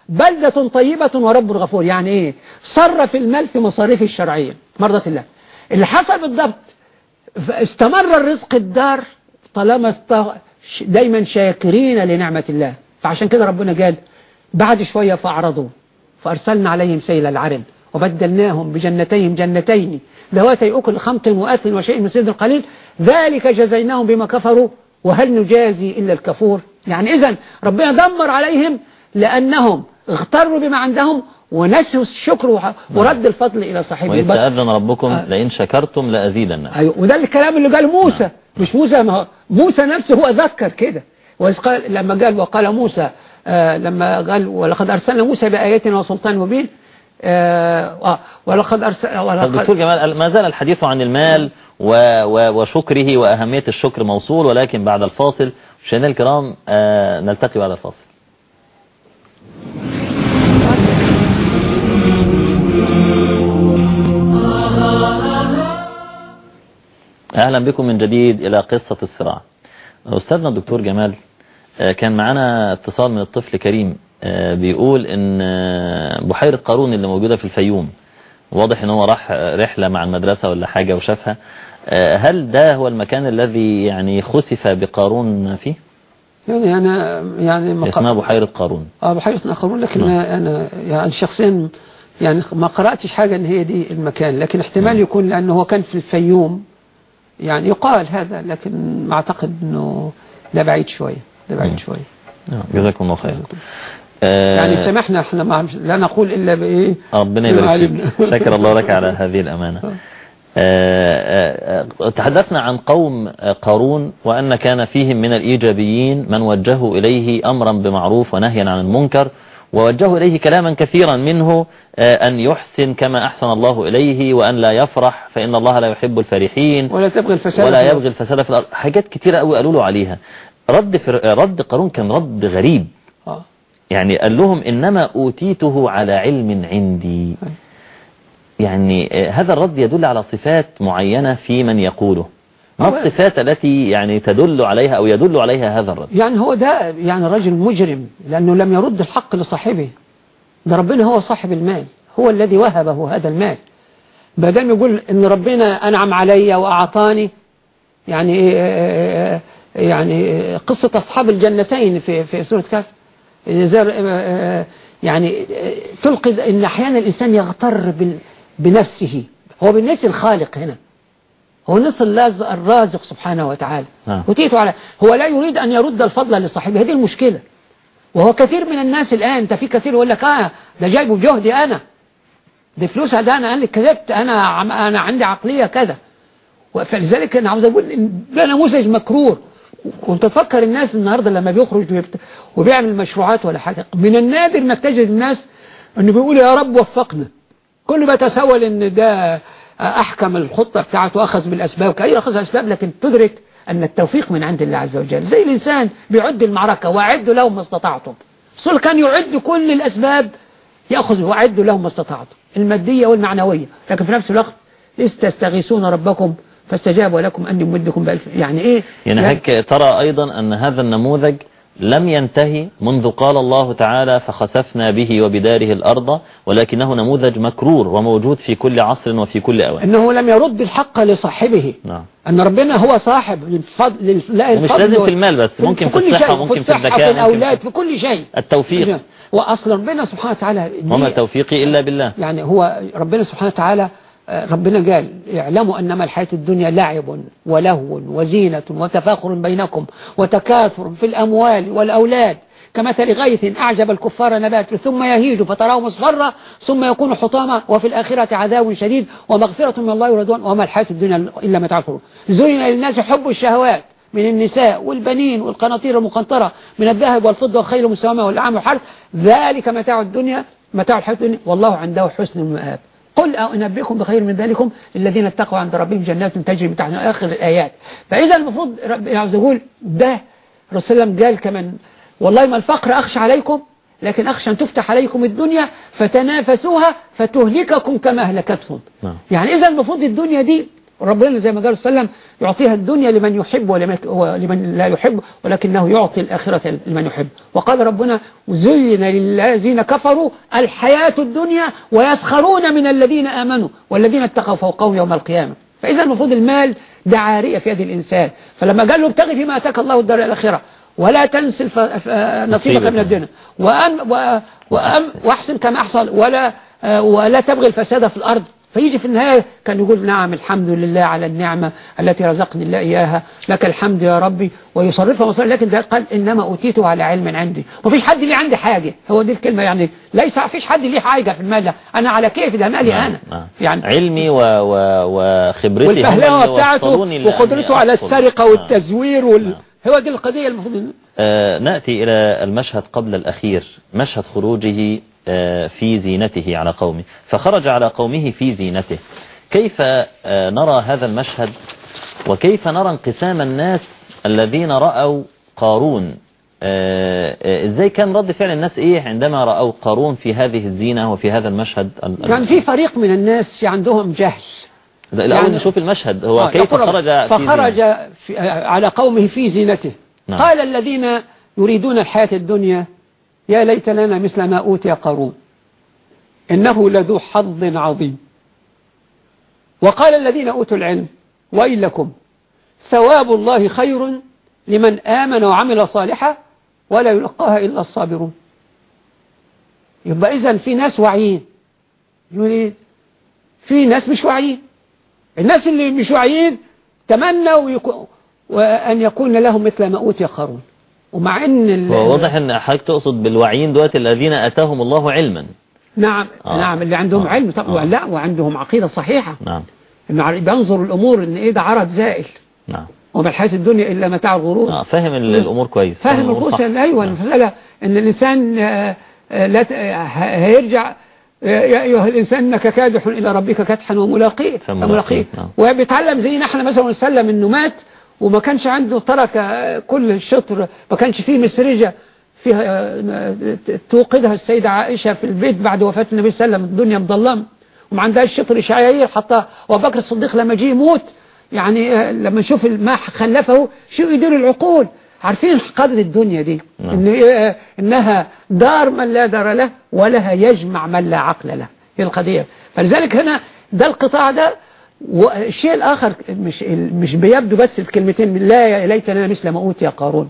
بلدة طيبة ورب غفور. يعني إيه؟ صرف المال في مصاريفه الشرعية. مرضة الله. اللي حصل بالضبط استمر الرزق الدار طالما. دايما شاكرين لنعمة الله. فعشان كده ربنا قال بعد شوية فأعرضوا فأرسلنا عليهم سيل العرم وبدلناهم بجنتين جنتين ذواتي أكل خمط وأثل وشيء من سيد القليل ذلك جزيناهم بما كفروا وهل نجازي إلا الكفور يعني إذا ربنا دمر عليهم لأنهم اغتروا بما عندهم ونسوا الشكر وح- ورد الفضل إلى صاحبه وإذ البر- تأذن ربكم آه. لئن شكرتم لأزيدنكم أيوة. وده الكلام اللي قال موسى. مش موسى ما هو موسى نفسه هو ذكر كده. وإذ قال لما قال وقال موسى لما قال ولقد أرسلنا موسى بآياتنا وسلطان مبين. آه آه، ولقد أرسل دكتور جمال ما زال الحديث عن المال و و وشكره وأهمية الشكر موصول ولكن بعد الفاصل مشاهدينا الكرام آه نلتقي بعد الفاصل. أهلا بكم من جديد إلى قصة الصراع. أستاذنا الدكتور جمال آه، كان معنا اتصال من الطفل كريم آه، بيقول إن آه، بحيرة قارون اللي موجودة في الفيوم واضح إن هو راح آه، رحلة مع المدرسة ولا حاجة وشافها آه، هل ده هو المكان الذي يعني خسف بقارون فيه يعني أنا يعني ما اسمها بحيرة قارون آه بحيث آخرون لكن نعم. أنا يعني شخصيا يعني ما قرأتش حاجة إن هي دي المكان لكن احتمال نعم. يكون لأنه هو كان في الفيوم يعني يقال هذا لكن ما أعتقد إنه ده بعيد شوية. بعيد شوية آه، جزاكم الله خير. آه، يعني سامحنا إحنا ما لا نقول إلا بإيه؟ ربنا يبارك. فيك. شكر الله لك على هذه الأمانة. آه، آه، تحدثنا عن قوم قارون وأن كان فيهم من الإيجابيين من وجهوا إليه أمرا بمعروف ونهيا عن المنكر ووجهوا إليه كلاما كثيرا منه أن يحسن كما أحسن الله إليه وأن لا يفرح فإن الله لا يحب الفرحين ولا تبغي الفساد ولا. يبغي الفساد في الأرض. حاجات كثيرة قوي قالوا له عليها. رد فر... رد قارون كان رد غريب. آه. يعني قال لهم إنما أوتيته على علم عندي. يعني آه، هذا الرد يدل على صفات معينة في من يقوله. ما الصفات التي يعني تدل عليها أو يدل عليها هذا الرد؟ يعني هو ده يعني رجل مجرم لأنه لم يرد الحق لصاحبه. ده ربنا هو صاحب المال هو الذي وهبه هذا المال. بدل يقول إن ربنا أنعم علي وأعطاني يعني إيه- يعني قصة أصحاب الجنتين في في سورة كهف. زي- إيه- يعني إيه تلقي إن أحيانا الإنسان يغتر بنفسه. هو بالنسبة الخالق هنا. هو نص الرازق سبحانه وتعالى. نعم. وتيته على هو لا يريد أن يرد الفضل لصاحبه. هذه المشكلة. وهو كثير من الناس الآن انت في كثير يقول لك آه ده جايبه بجهدي أنا. دي فلوسها ده أنا اللي كذبت أنا عم- أنا عندي عقلية كذا. فلذلك أنا عاوز أقول إن ده نموذج مكرور. وانت تفكر الناس النهاردة لما بيخرج. وبيعمل مشروعات ولا حاجة. من النادر إنك تجد الناس إنه بيقول يا رب وفقنا. كل ما تسول إن ده أحكم الخطة بتاعته وأخذ بالأسباب. كأي أخذ الاسباب لكن تدرك أن التوفيق من عند الله عز وجل. زي الإنسان بيعد المعركة واعدوا له ما استطعتم. الرسول كان يعد كل الأسباب يأخذ واعدوا له ما استطعتم. المادية والمعنوية. لكن في نفس الوقت إذ تستغيثون ربكم فاستجاب لكم أني ممدكم بألف يعني إيه؟ يعني هيك ترى أيضا أن هذا النموذج لم ينتهي منذ قال الله تعالى فخسفنا به وبداره الأرض ولكنه نموذج مكرور وموجود في كل عصر وفي كل أوان. أنه لم يرد الحق لصاحبه. نعم. أن ربنا هو صاحب ومش الفضل لازم وال- في المال بس ممكن في كل الصحة شيء ممكن في الذكاء في الأولاد في في كل شيء. التوفيق. وأصل ربنا سبحانه وتعالى وما توفيقي إلا بالله. يعني هو ربنا سبحانه وتعالى ربنا قال اعلموا أنما الحياة الدنيا لعب ولهو وزينة وتفاخر بينكم وتكاثر في الأموال والأولاد. كمثل غيث أعجب الكفار نباته ثم يهيج فتراه مصفرا ثم يكون حطاما وفي الآخرة عذاب شديد ومغفرة من الله ورضوان. وما الحياة الدنيا إلا متاع الغرور زين للناس حب الشهوات من النساء والبنين والقناطير المقنطرة من الذهب والفضة والخيل المسومة والعام والحرث. ذلك متاع الدنيا متاع الحياة الدنيا. والله عنده حسن المآب. قل أنبئكم بخير من ذلكم الذين اتقوا عند ربهم جنات تجري من تحتها آخر الآيات فإذا المفروض رب عاوز أقول ده الرسول صلى الله قال كمان والله ما الفقر أخشى عليكم لكن أخشى أن تفتح عليكم الدنيا فتنافسوها فتهلككم كما أهلكتهم نعم. يعني إذا المفروض الدنيا دي ربنا زي ما قال صلى الله عليه وسلم يعطيها الدنيا لمن يحب ولمن لا يحب ولكنه يعطي الآخرة لمن يحب. وقال ربنا زين للذين كفروا الحياة الدنيا ويسخرون من الذين آمنوا والذين اتقوا فوقهم يوم القيامة. فإذا المفروض المال ده عارية في يد الإنسان. فلما قال له ابتغي فيما أتاك الله الدار الآخرة ولا تنس نصيبك من الدنيا. وأن... و... وأم... وأحسن كما أحصل ولا ولا تبغي الفساد في الأرض. فيجي في النهاية كان يقول نعم الحمد لله على النعمة التي رزقني الله إياها لك الحمد يا ربي ويصرفها مصرف لكن ده قال إنما أوتيته على علم عندي ومفيش حد ليه عندي حاجة هو دي الكلمة يعني ليس فيش حد ليه حاجة في المال ده أنا على كيف ده مالي نعم، أنا نعم. يعني علمي و... و... وخبرتي اللي بتاعته وقدرته على. السرقة نعم. والتزوير وال... هو دي القضية المفروض آه، نأتي إلى المشهد قبل الأخير مشهد خروجه في زينته على قومه. فخرج على قومه في زينته. كيف آه، نرى هذا المشهد؟ وكيف نرى انقسام الناس الذين رأوا قارون؟ آه، آه، إزاي كان رد فعل الناس إيه عندما رأوا قارون في هذه الزينة وفي هذا المشهد؟ ال- كان في فريق من الناس عندهم جهل. لا، الأول يعني- نشوف المشهد. هو آه، كيف خرج في فخرج؟ في على قومه في زينته. نعم. قال الذين يريدون الحياة الدنيا يا ليت لنا مثل ما أوتي قارون. إنه لذو حظ عظيم. وقال الذين أوتوا العلم وإلكم ثواب الله خير لمن آمن وعمل صالحا ولا يلقاها إلا الصابرون. يبقى إذن في ناس واعيين. يقول إيه؟ في ناس مش واعيين. الناس اللي مش واعيين تمنوا وأن يكون لهم مثل ما أوتي قارون. ومع هو واضح إن حضرتك تقصد بالواعيين دلوقتي الذين أتاهم الله علما نعم آه. نعم اللي عندهم آه. علم طبعا آه. لا وعندهم عقيدة صحيحة نعم إنه بينظر الأمور إن إيه ده عرض زائل نعم وما الحياة الدنيا إلا متاع الغرور آه فاهم ال- الأمور كويس فاهم. القصة أيوة نعم. المسألة إن الإنسان آه، آه، لا آه، هيرجع يا أيها الإنسان إنك كادح إلى ربك كدحا وملاقيه فملاقيه نعم. وبيتعلم زينا إحنا مثلا نسلم إنه مات وما كانش عنده ترك كل الشطر ما كانش فيه مسرجة فيها آه، توقدها السيدة عائشة في البيت بعد وفاة النبي صلى الله عليه وسلم الدنيا مظلمة وما عندهاش شطر شعير حتى وابو بكر الصديق لما جه يموت يعني آه، لما نشوف ما خلفه شو يدير العقول عارفين قدر الدنيا دي نعم. إن آه، إنها دار من لا دار له ولها يجمع من لا عقل له هي القضية فلذلك هنا ده القطاع ده والشيء الآخر مش مش بيبدو بس الكلمتين لا يا ليتنا مثل ما أوتي قارون.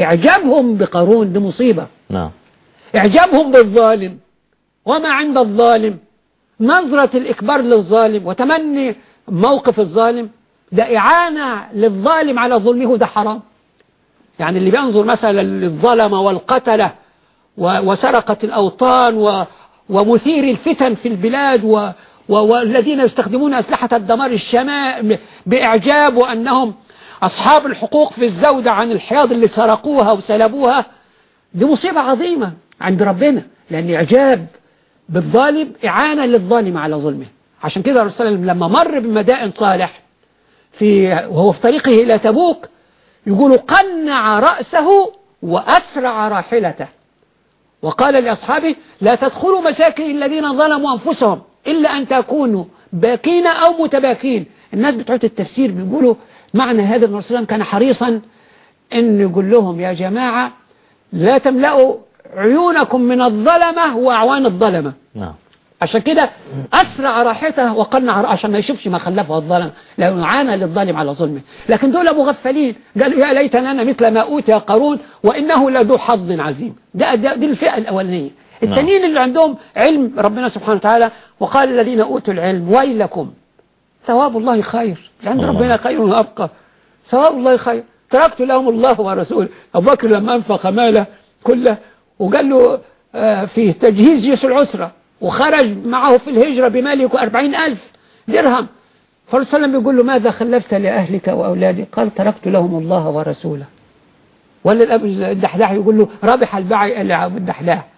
إعجابهم بقارون دي مصيبة. نعم. إعجابهم بالظالم. وما عند الظالم. نظرة الإكبار للظالم وتمني موقف الظالم. ده إعانة للظالم على ظلمه ده حرام. يعني اللي بينظر مثلا للظلمة والقتلة وسرقة الأوطان ومثير الفتن في البلاد والذين يستخدمون أسلحة الدمار الشماء بإعجاب وأنهم أصحاب الحقوق في الزودة عن الحياض اللي سرقوها وسلبوها. دي مصيبة عظيمة عند ربنا لأن إعجاب بالظالم إعانة للظالم على ظلمه. عشان كده الرسول لما مر بمدائن صالح في وهو في طريقه إلى تبوك يقول قنع رأسه وأسرع راحلته وقال لأصحابه لا تدخلوا مساكن الذين ظلموا أنفسهم إلا أن تكونوا باكين أو متباكين الناس بتوع التفسير بيقولوا معنى هذا الرسول كان حريصا أن يقول لهم يا جماعة لا تملأوا عيونكم من الظلمة وأعوان الظلمة. نعم. عشان كده أسرع راحته رأ- عشان ما يشوفش ما خلفه الظلم لأنه عانى للظالم على ظلمه. لكن دول مغفلين قالوا يا ليتنا أنا مثل ما أوتي قارون وإنه لذو حظ عظيم. ده, ده دي الفئة الأولانية. التانيين اللي عندهم علم ربنا سبحانه وتعالى وقال الذين أوتوا العلم ويلكم ثواب الله خير. عند. ربنا خير وأبقى. ثواب الله خير. تركت لهم الله ورسوله. أبو بكر لما أنفق ماله كله وقال له آه، في تجهيز جيش العسرة وخرج معه في الهجرة بماله أربعين ألف درهم. فالرسول صلى الله عليه وسلم يقول له ماذا خلفت لأهلك وأولادك؟ قال تركت لهم الله ورسوله. ولا الأب الدحداح يقول له رابح الباعي إلا أبو الدحداح.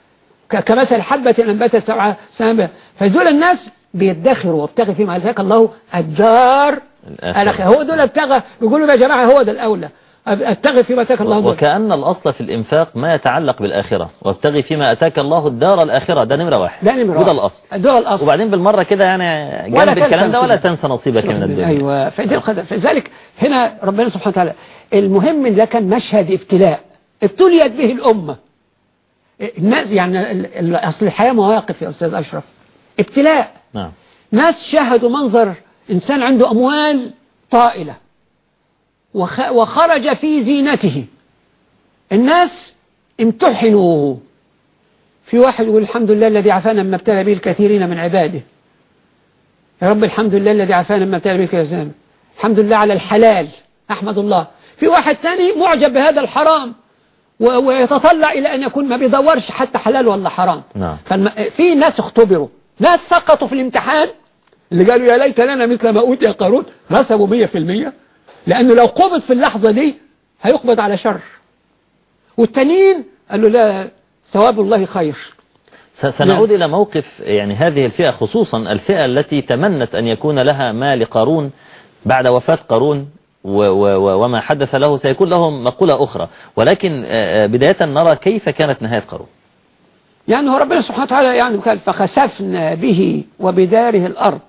كمثل حبة أنبت سبعة سنة فدول الناس بيدخروا وابتغي فيما ألفاك الله الدار. الآخرة. هو دول ابتغى. يقولوا يا جماعة هو ده الأولى. ابتغي فيما أتاك الله. وكأن الأصل في الإنفاق ما يتعلق بالآخرة. وابتغي فيما أتاك الله الدار الآخرة. ده نمرة واحد. ده نمرة واحد. الأصل. ده الأصل. وبعدين بالمرة كده يعني جنب الكلام ده ولا. تنسى نصيبك من الدنيا. أيوة. فلذلك هنا ربنا سبحانه وتعالى المهم ده كان مشهد ابتلاء. ابتليت به الأمة. الناس يعني أصل الحياة مواقف يا أستاذ أشرف. ابتلاء. نعم. ناس شاهدوا منظر إنسان عنده أموال طائلة. وخ- وخرج في زينته. الناس امتحنوا. في واحد يقول الحمد لله الذي عافانا مما ابتلى به الكثيرين من عباده. يا رب الحمد لله الذي عافانا مما ابتلى به الكثيرين الحمد لله على الحلال. أحمد الله. في واحد تاني معجب بهذا الحرام. ويتطلع إلى أن يكون ما بيدورش حتى حلال ولا حرام. نعم. في ناس اختبروا. ناس سقطوا في الامتحان. اللي قالوا يا ليت لنا مثل ما أوتي قارون. رسبوا 100% لأنه لو قبض في اللحظة دي هيقبض على شر. والتانيين قالوا لا ثواب الله خير. سنعود إلى موقف يعني هذه الفئة خصوصا الفئة التي تمنت أن يكون لها ما لقارون بعد وفاة قارون. وما حدث له سيكون لهم مقولة أخرى. ولكن آه، آه، بداية نرى كيف كانت نهاية قارون. يعني هو ربنا سبحانه وتعالى يعني قال فخسفنا به وبداره الأرض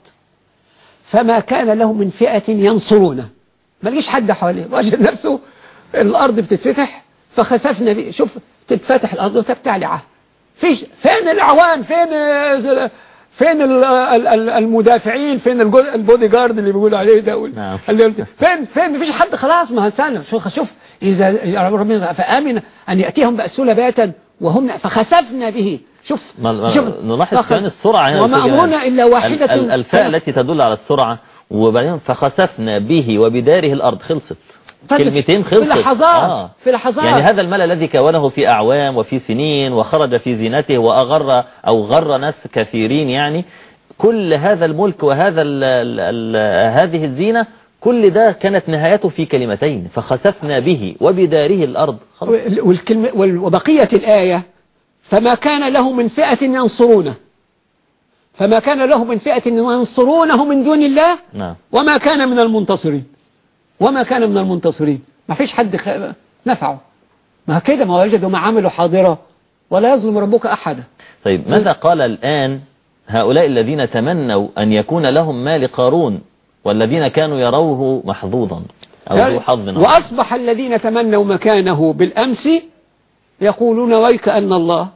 فما كان له من فئة ينصرونه. ما لقيش حد حواليه. وجد نفسه الأرض بتتفتح فخسفنا به. شوف تتفتح الأرض وتبتلعه فيش فين العوان؟ فين فين ال- ال- ال- المدافعين؟ فين البودي جارد اللي بيقولوا عليه ده؟ نعم. اللي قلت. فين فين؟ مفيش حد خلاص. ما هنسانا شوف شوف إذا ربنا فآمن أن يأتيهم بأسولة باتا وهم فخسفنا به. شوف شوف. نلاحظ كمان السرعة هنا وما أمرنا. إلا واحدة. ال- ال- الفاء التي تدل على السرعة وبعدين فخسفنا به وبداره الأرض. خلصت. كلمتين في خلصت لحظات في لحظات يعني هذا المال الذي كونه في أعوام وفي سنين وخرج في زينته وأغر أو غر ناس كثيرين يعني كل هذا الملك وهذا ال ال ال هذه الزينة كل ده كانت نهايته في كلمتين فخسفنا به وبداره الأرض. خلاص. والكلمة وال- وبقية الآية فما كان له من فئة ينصرونه. فما كان له من فئة ينصرونه من دون الله نعم. وما كان من المنتصرين. وما كان من المنتصرين ما فيش حد. نفعه ما كده ما وجدوا ما عملوا حاضرة ولا يظلم ربك أحدا طيب ماذا قال الآن هؤلاء الذين تمنوا أن يكون لهم مال قارون والذين كانوا يروه محظوظا أو ذو حظ عظيم. وأصبح الذين تمنوا مكانه بالأمس يقولون ويك أن الله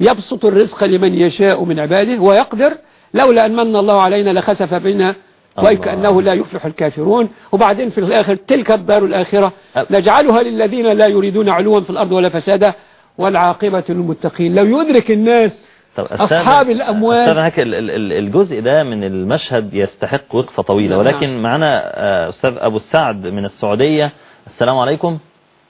يبسط الرزق لمن يشاء من عباده ويقدر لولا أن من الله علينا لخسف بنا ويكأنه لا يفلح الكافرون. وبعدين في الآخر تلك الدار الآخرة نجعلها للذين لا يريدون علوا في الأرض ولا فسادا والعاقبة للمتقين. لو يدرك الناس طب أصحاب الأموال أستاذ هيك ال- ال- ال- الجزء ده من المشهد يستحق وقفة طويلة. نعم. ولكن معنا آه، أستاذ أبو السعد من السعودية. السلام عليكم.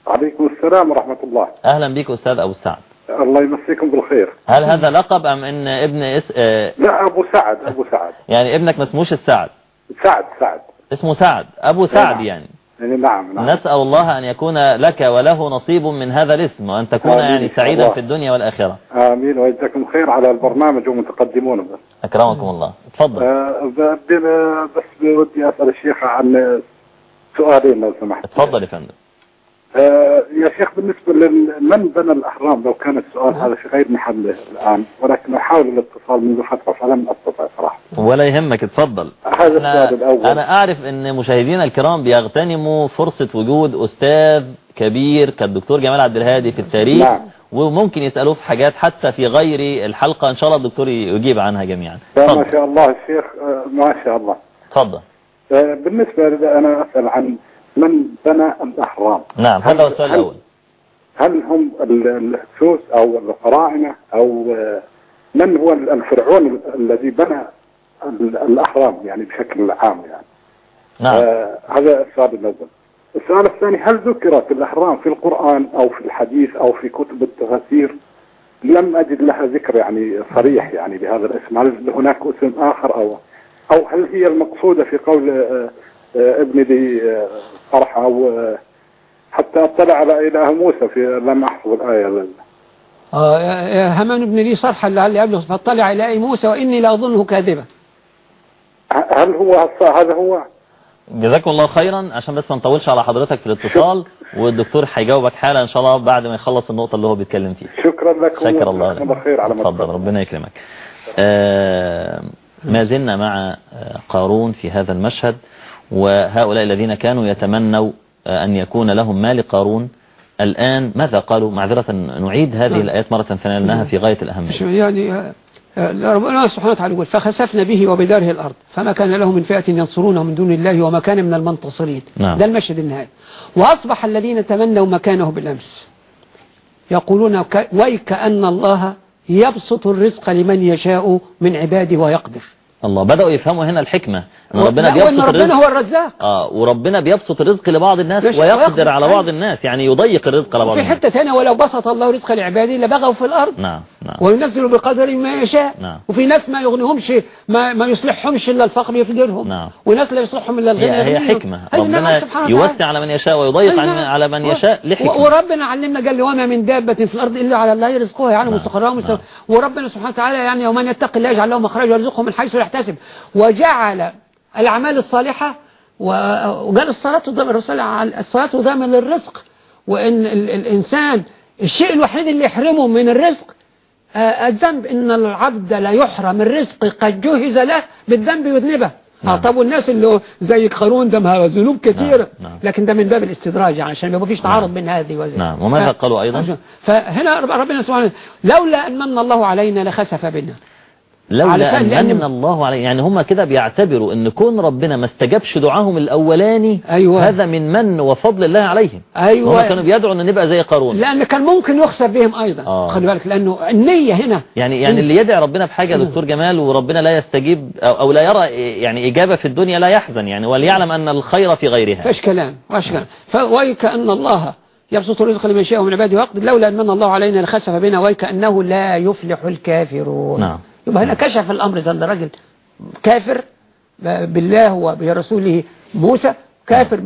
عليكم السلام ورحمة الله. أهلا بك أستاذ أبو السعد. الله يمسيكم بالخير. هل هذا لقب أم إن ابن اس... آه، لا أبو سعد أبو سعد. يعني ابنك ما اسموش السعد. سعد سعد. اسمه سعد. أبو سعد نعم. يعني. يعني نعم نعم. نسأل الله أن يكون لك وله نصيب من هذا الاسم وأن تكون آمين يعني سعيدا الله. في الدنيا والآخرة. آمين ويجزاكم خير على البرنامج ومتقدمون. بس أكرمكم الله. تفضل. آه، بس ودي أسأل الشيخ عن سؤالين لو سمحت. تفضل يا فندم. آه، يا شيخ بالنسبة لمن بنى الأهرام لو كان السؤال هذا في غير محله الآن. ولكن أحاول الاتصال منذ فترة فلم أستطع صراحة. ولا يهمك اتفضل. هذا السؤال أنا, الأول. أنا أعرف أن مشاهدينا الكرام بيغتنموا فرصة وجود أستاذ كبير كالدكتور جمال عبد الهادي في التاريخ نعم. وممكن يسألوه في حاجات حتى في غير الحلقة. إن شاء الله الدكتور يجيب عنها جميعا. ما تفضل شاء الله الشيخ آه، ما شاء الله. تفضل آه، بالنسبة لي أنا أسأل عن من بنى الأهرام نعم هذا هو السؤال الأول. هل هم ال- الهكسوس أو الفراعنة أو آه، من هو الفرعون ال- الذي بنى ال- الأهرام يعني بشكل عام يعني؟ نعم. آه هذا السؤال الأول. السؤال الثاني هل ذكرت الأهرام في القرآن أو في الحديث أو في كتب التفاسير؟ لم أجد لها ذكر يعني صريح يعني بهذا الاسم. هل هناك اسم آخر أو أو هل هي المقصودة في قول آه، آه، ابن ذي آه، صرحة أو آه، حتى اطلع على إله موسى في لم أحفظ الآية. يا همان بن لي صرحا لعلي أبلغ فاطلع إلى أي موسى وإني لأظنه كاذبا. هل هو هذا هو. جزاكم الله خيرا. عشان بس ما نطولش على حضرتك في الاتصال والدكتور هيجاوبك حالا إن شاء الله بعد ما يخلص النقطة اللي هو بيتكلم فيها. شكرا لكم. شكر الله الله خير على ما تفضل تفضل. ربنا يكرمك. آه ما زلنا مع قارون في هذا المشهد. وهؤلاء الذين كانوا يتمنوا آه، أن يكون لهم مال قارون. الآن ماذا قالوا؟ معذرة نعيد هذه نعم. الآيات مرة ثانية لأنها في غاية الأهمية. يعني آه، آه، ربنا سبحانه وتعالى يقول فخسفنا به وبداره الأرض فما كان له من فئة ينصرونه من دون الله وما كان من المنتصرين. نعم. ده المشهد النهائي. وأصبح الذين تمنوا مكانه بالأمس. يقولون ويك أن الله يبسط الرزق لمن يشاء من عباده ويقدر. الله. بدأوا يفهموا هنا الحكمة. إن و- ربنا بيبسط ربنا الرزق. هو الرزاق. آه وربنا بيبسط الرزق لبعض الناس ويقدر. على بعض الناس. يعني يضيق الرزق على بعض في الناس. حتة ثانية ولو بسط الله رزق لعباده لبغوا في الأرض. نعم. نعم وينزل بقدر ما يشاء نعم. وفي ناس ما يغنيهمش ما, ما يصلحهمش إلا الفقر يفجرهم نعم. وناس لا يصلحهم إلا الغنى هي, هي. حكمة نعم، ربنا. يوسع على من يشاء ويضيق نعم. على من يشاء لحكمة وربنا علمنا قال لي وما من دابة في الأرض إلا على الله رزقها يعني. مستقرها. ومستوى وربنا سبحانه وتعالى يعني ومن يتق الله يجعل له مخرجا ويرزقه من حيث لا يحتسب وجعل الأعمال الصالحة وقال الصلاة ضامن الرسول الصلاة ضامن للرزق وإن ال- الإنسان الشيء الوحيد اللي يحرمه من الرزق الذنب إن العبد لا يحرم الرزق قد جهز له بالذنب يذنبه. نعم. آه طب والناس اللي زي قارون ده ذنوب كثيرة. نعم، نعم. لكن ده من باب الاستدراج يعني عشان ما فيش تعارض بين هذه وذي. نعم. وماذا قالوا أيضا؟ فهنا رب- ربنا سبحانه لولا أن من الله علينا لخسف بنا. لولا أن لأن- من الله عليه يعني هم كده بيعتبروا أن كون ربنا ما استجابش دعاهم الأولاني أيوة. هذا من من وفضل الله عليهم أيوة. هم كانوا بيدعوا أن نبقى زي قارون لأن كان ممكن يخسف بهم أيضا آه. خلي بالك لأنه النية هنا يعني يعني اللي يدعي ربنا بحاجة يا دكتور جمال وربنا لا يستجيب أو, أو لا يرى يعني إجابة في الدنيا لا يحزن يعني وليعلم أن الخير في غيرها فاش كلام فاش كلام فويكأن الله يبسط الرزق لمن شاء من عباده ويقدر لولا أن من الله علينا لخسف بنا ويكأنه لا يفلح الكافرون نعم. يبقى هنا كشف الأمر ده ده راجل كافر بالله وبرسوله موسى كافر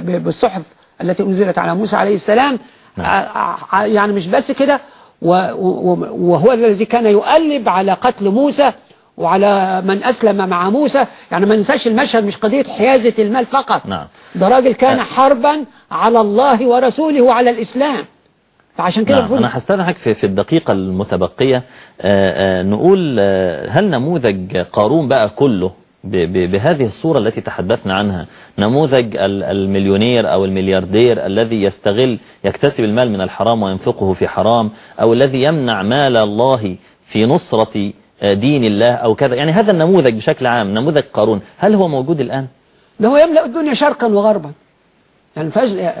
بالصحف التي أنزلت على موسى عليه السلام نعم. ع- ع- يعني مش بس كده وهو الذي كان يؤلب على قتل موسى وعلى من أسلم مع موسى يعني ما ننساش المشهد مش قضية حيازة المال فقط نعم. ده راجل كان. حربا على الله ورسوله وعلى الإسلام فعشان كده نعم أنا هستدعك في, في الدقيقة المتبقية. آه، آه، نقول آه، هل نموذج قارون بقى كله بهذه الصورة التي تحدثنا عنها نموذج ال- المليونير أو الملياردير الذي يستغل يكتسب المال من الحرام وينفقه في حرام أو الذي يمنع مال الله في نصرة دين الله أو كذا؟ يعني هذا النموذج بشكل عام نموذج قارون هل هو موجود الآن؟ ده هو يملأ الدنيا شرقا وغربا. يعني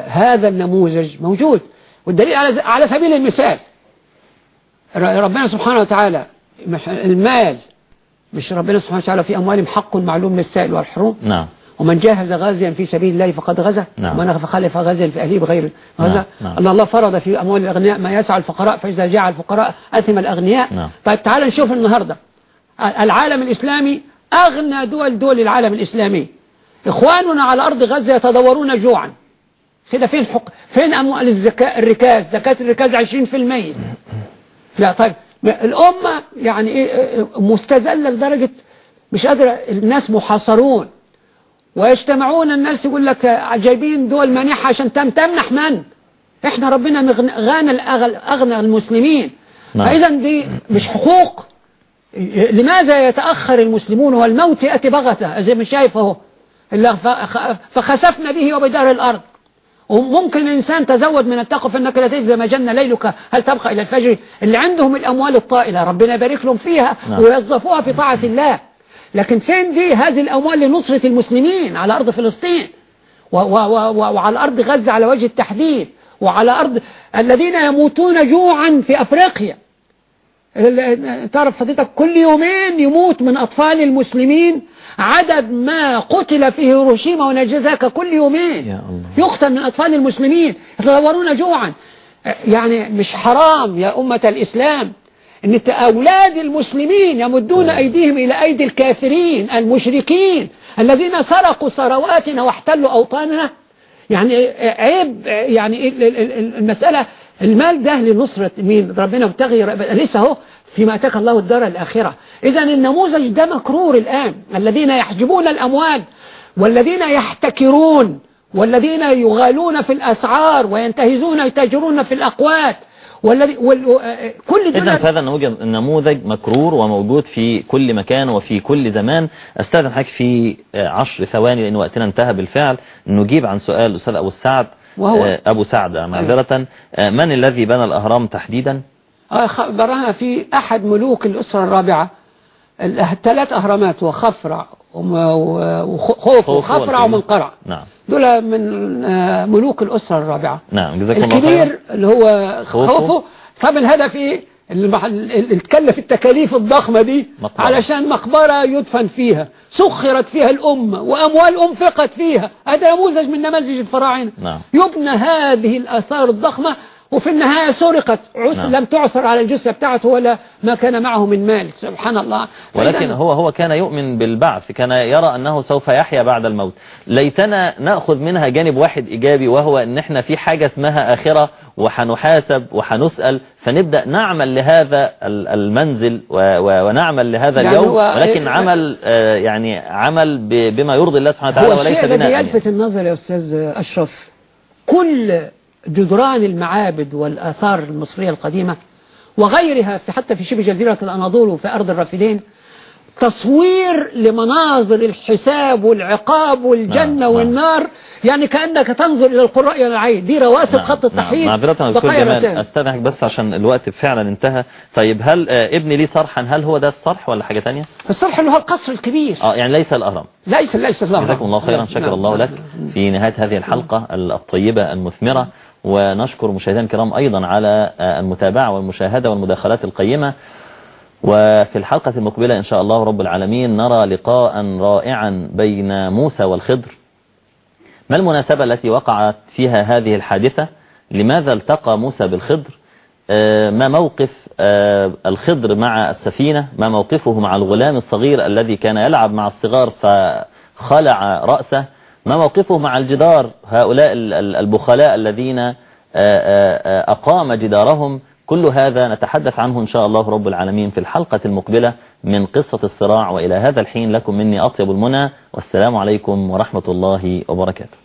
هذا النموذج موجود. والدليل على على سبيل المثال ربنا سبحانه وتعالى المال مش ربنا سبحانه وتعالى في أموالهم حق معلوم للسائل والحروم نعم. ومن جاهز غازيا في سبيل الله فقد غزا نعم. ومن فخلف غازيا في أهله بغير غزا. نعم، نعم. الله الله فرض في أموال الأغنياء ما يسع الفقراء فإذا جاع الفقراء أثم الأغنياء. نعم. طيب تعال نشوف النهاردة. العالم الإسلامي أغنى دول دول العالم الإسلامي. إخواننا على أرض غزة يتدورون جوعا. كده فين حق فين أموال الزكاة الركاز؟ زكاة الركاز 20% لا طيب. الأمة يعني إيه مستذلة لدرجة مش قادرة الناس محاصرون. ويجتمعون الناس يقول لك جايبين دول مانحة عشان تم تمنح من؟ إحنا ربنا غنى أغنى المسلمين. نعم. فإذا دي مش حقوق. لماذا يتأخر المسلمون والموت يأتي بغتة؟ زي ما شايف اهو فخسفنا به وبدار الأرض. وممكن إنسان تزود من التقوى فإنك لا تجزى ما جن ليلك. هل تبقى إلى الفجر؟ اللي عندهم الأموال الطائلة ربنا يبارك لهم فيها نعم. ويوظفوها في طاعة الله. لكن فين دي هذه الأموال لنصرة المسلمين؟ على أرض فلسطين. وعلى أرض غزة على وجه التحديد. وعلى أرض الذين يموتون جوعا في أفريقيا. تعرف حضرتك كل يومين يموت من أطفال المسلمين عدد ما قتل في هيروشيما وناجازاكا كل يومين. يا الله. يقتل من أطفال المسلمين. يتدورون جوعا. يعني مش حرام يا أمة الإسلام أن أولاد المسلمين يمدون أيديهم إلى أيدي الكافرين المشركين الذين سرقوا ثرواتنا واحتلوا أوطاننا. يعني عيب يعني ال- ال- ال- المسألة المال ده لنصرة مين؟ ربنا ابتغي لسه أهو فيما أتاك الله الدار الآخرة. إذا النموذج ده مكرور الآن. الذين يحجبون الأموال والذين يحتكرون والذين يغالون في الأسعار وينتهزون يتاجرون في الأقوات والذي وال... كل دول إذا فهذا النموذج مكرور وموجود في كل مكان وفي كل زمان. أستاذن حضرتك في آه، عشر ثواني لأن وقتنا انتهى بالفعل. نجيب عن سؤال الأستاذ أبو السعد وهو؟ آه، أبو سعد آه، معذرة. آه، من الذي بنى الأهرام تحديدا؟ آه، خبرها في أحد ملوك الأسرة الرابعة. الثلاث أهرامات وخفرع وخوف خوف وخفرع. ومنقرع. نعم. دول من آه، ملوك الأسرة الرابعة. نعم جزاكم الله الكبير اللي هو. خوفه. طب الهدف المح- اللي تكلف التكاليف الضخمة دي مقبرة. علشان مقبرة يدفن فيها. سخرت فيها الأمة وأموال أنفقت فيها. هذا نموذج من نماذج الفراعنة. نعم. يبنى هذه الآثار الضخمة وفي النهاية سرقت. عس نعم. لم تعثر على الجثة بتاعته ولا ما كان معه من مال. سبحان الله. ولكن هو هو كان يؤمن بالبعث كان يرى أنه سوف يحيا بعد الموت. ليتنا نأخذ منها جانب واحد إيجابي وهو أن إحنا في حاجة اسمها آخرة وحنحاسب وحنسأل. فنبدأ نعمل لهذا ال- المنزل ونعمل لهذا يعني اليوم. هو- ولكن عمل آه، يعني عمل ب- بما يرضي الله سبحانه هو وتعالى وليس الشيء الذي بناء يلفت النظر يا أستاذ أشرف. كل جدران المعابد والآثار المصرية القديمة وغيرها في حتى في شبه جزيرة الأناضول وفي أرض الرافدين تصوير لمناظر الحساب والعقاب والجنة نعم، نعم. والنار يعني كأنك تنظر إلى القراء العين. دي رواسب نعم، خط نعم. التحرير معذرة يا دكتور جمال رسائل. استاذنك بس عشان الوقت فعلا انتهى. طيب هل آه، ابني ليه صرحا؟ هل هو ده الصرح ولا حاجة تانية؟ الصرح اللي هو القصر الكبير. آه يعني ليس الأهرم ليس ليس الله جزاكم الله خيرا نعم، شكر نعم، الله لك نعم. في نهاية هذه الحلقة الطيبة المثمرة. ونشكر مشاهدينا الكرام أيضا على المتابعة والمشاهدة والمداخلات القيمة. وفي الحلقة المقبلة إن شاء الله رب العالمين نرى لقاء رائعا بين موسى والخضر. ما المناسبة التي وقعت فيها هذه الحادثة؟ لماذا التقى موسى بالخضر؟ آه، ما موقف آه، الخضر مع السفينة؟ ما موقفه مع الغلام الصغير الذي كان يلعب مع الصغار فخلع رأسه؟ ما موقفه مع الجدار هؤلاء ال- ال- البخلاء الذين أقام جدارهم. كل هذا نتحدث عنه إن شاء الله رب العالمين في الحلقة المقبلة من قصة الصراع. وإلى هذا الحين لكم مني أطيب المنى والسلام عليكم ورحمة الله وبركاته.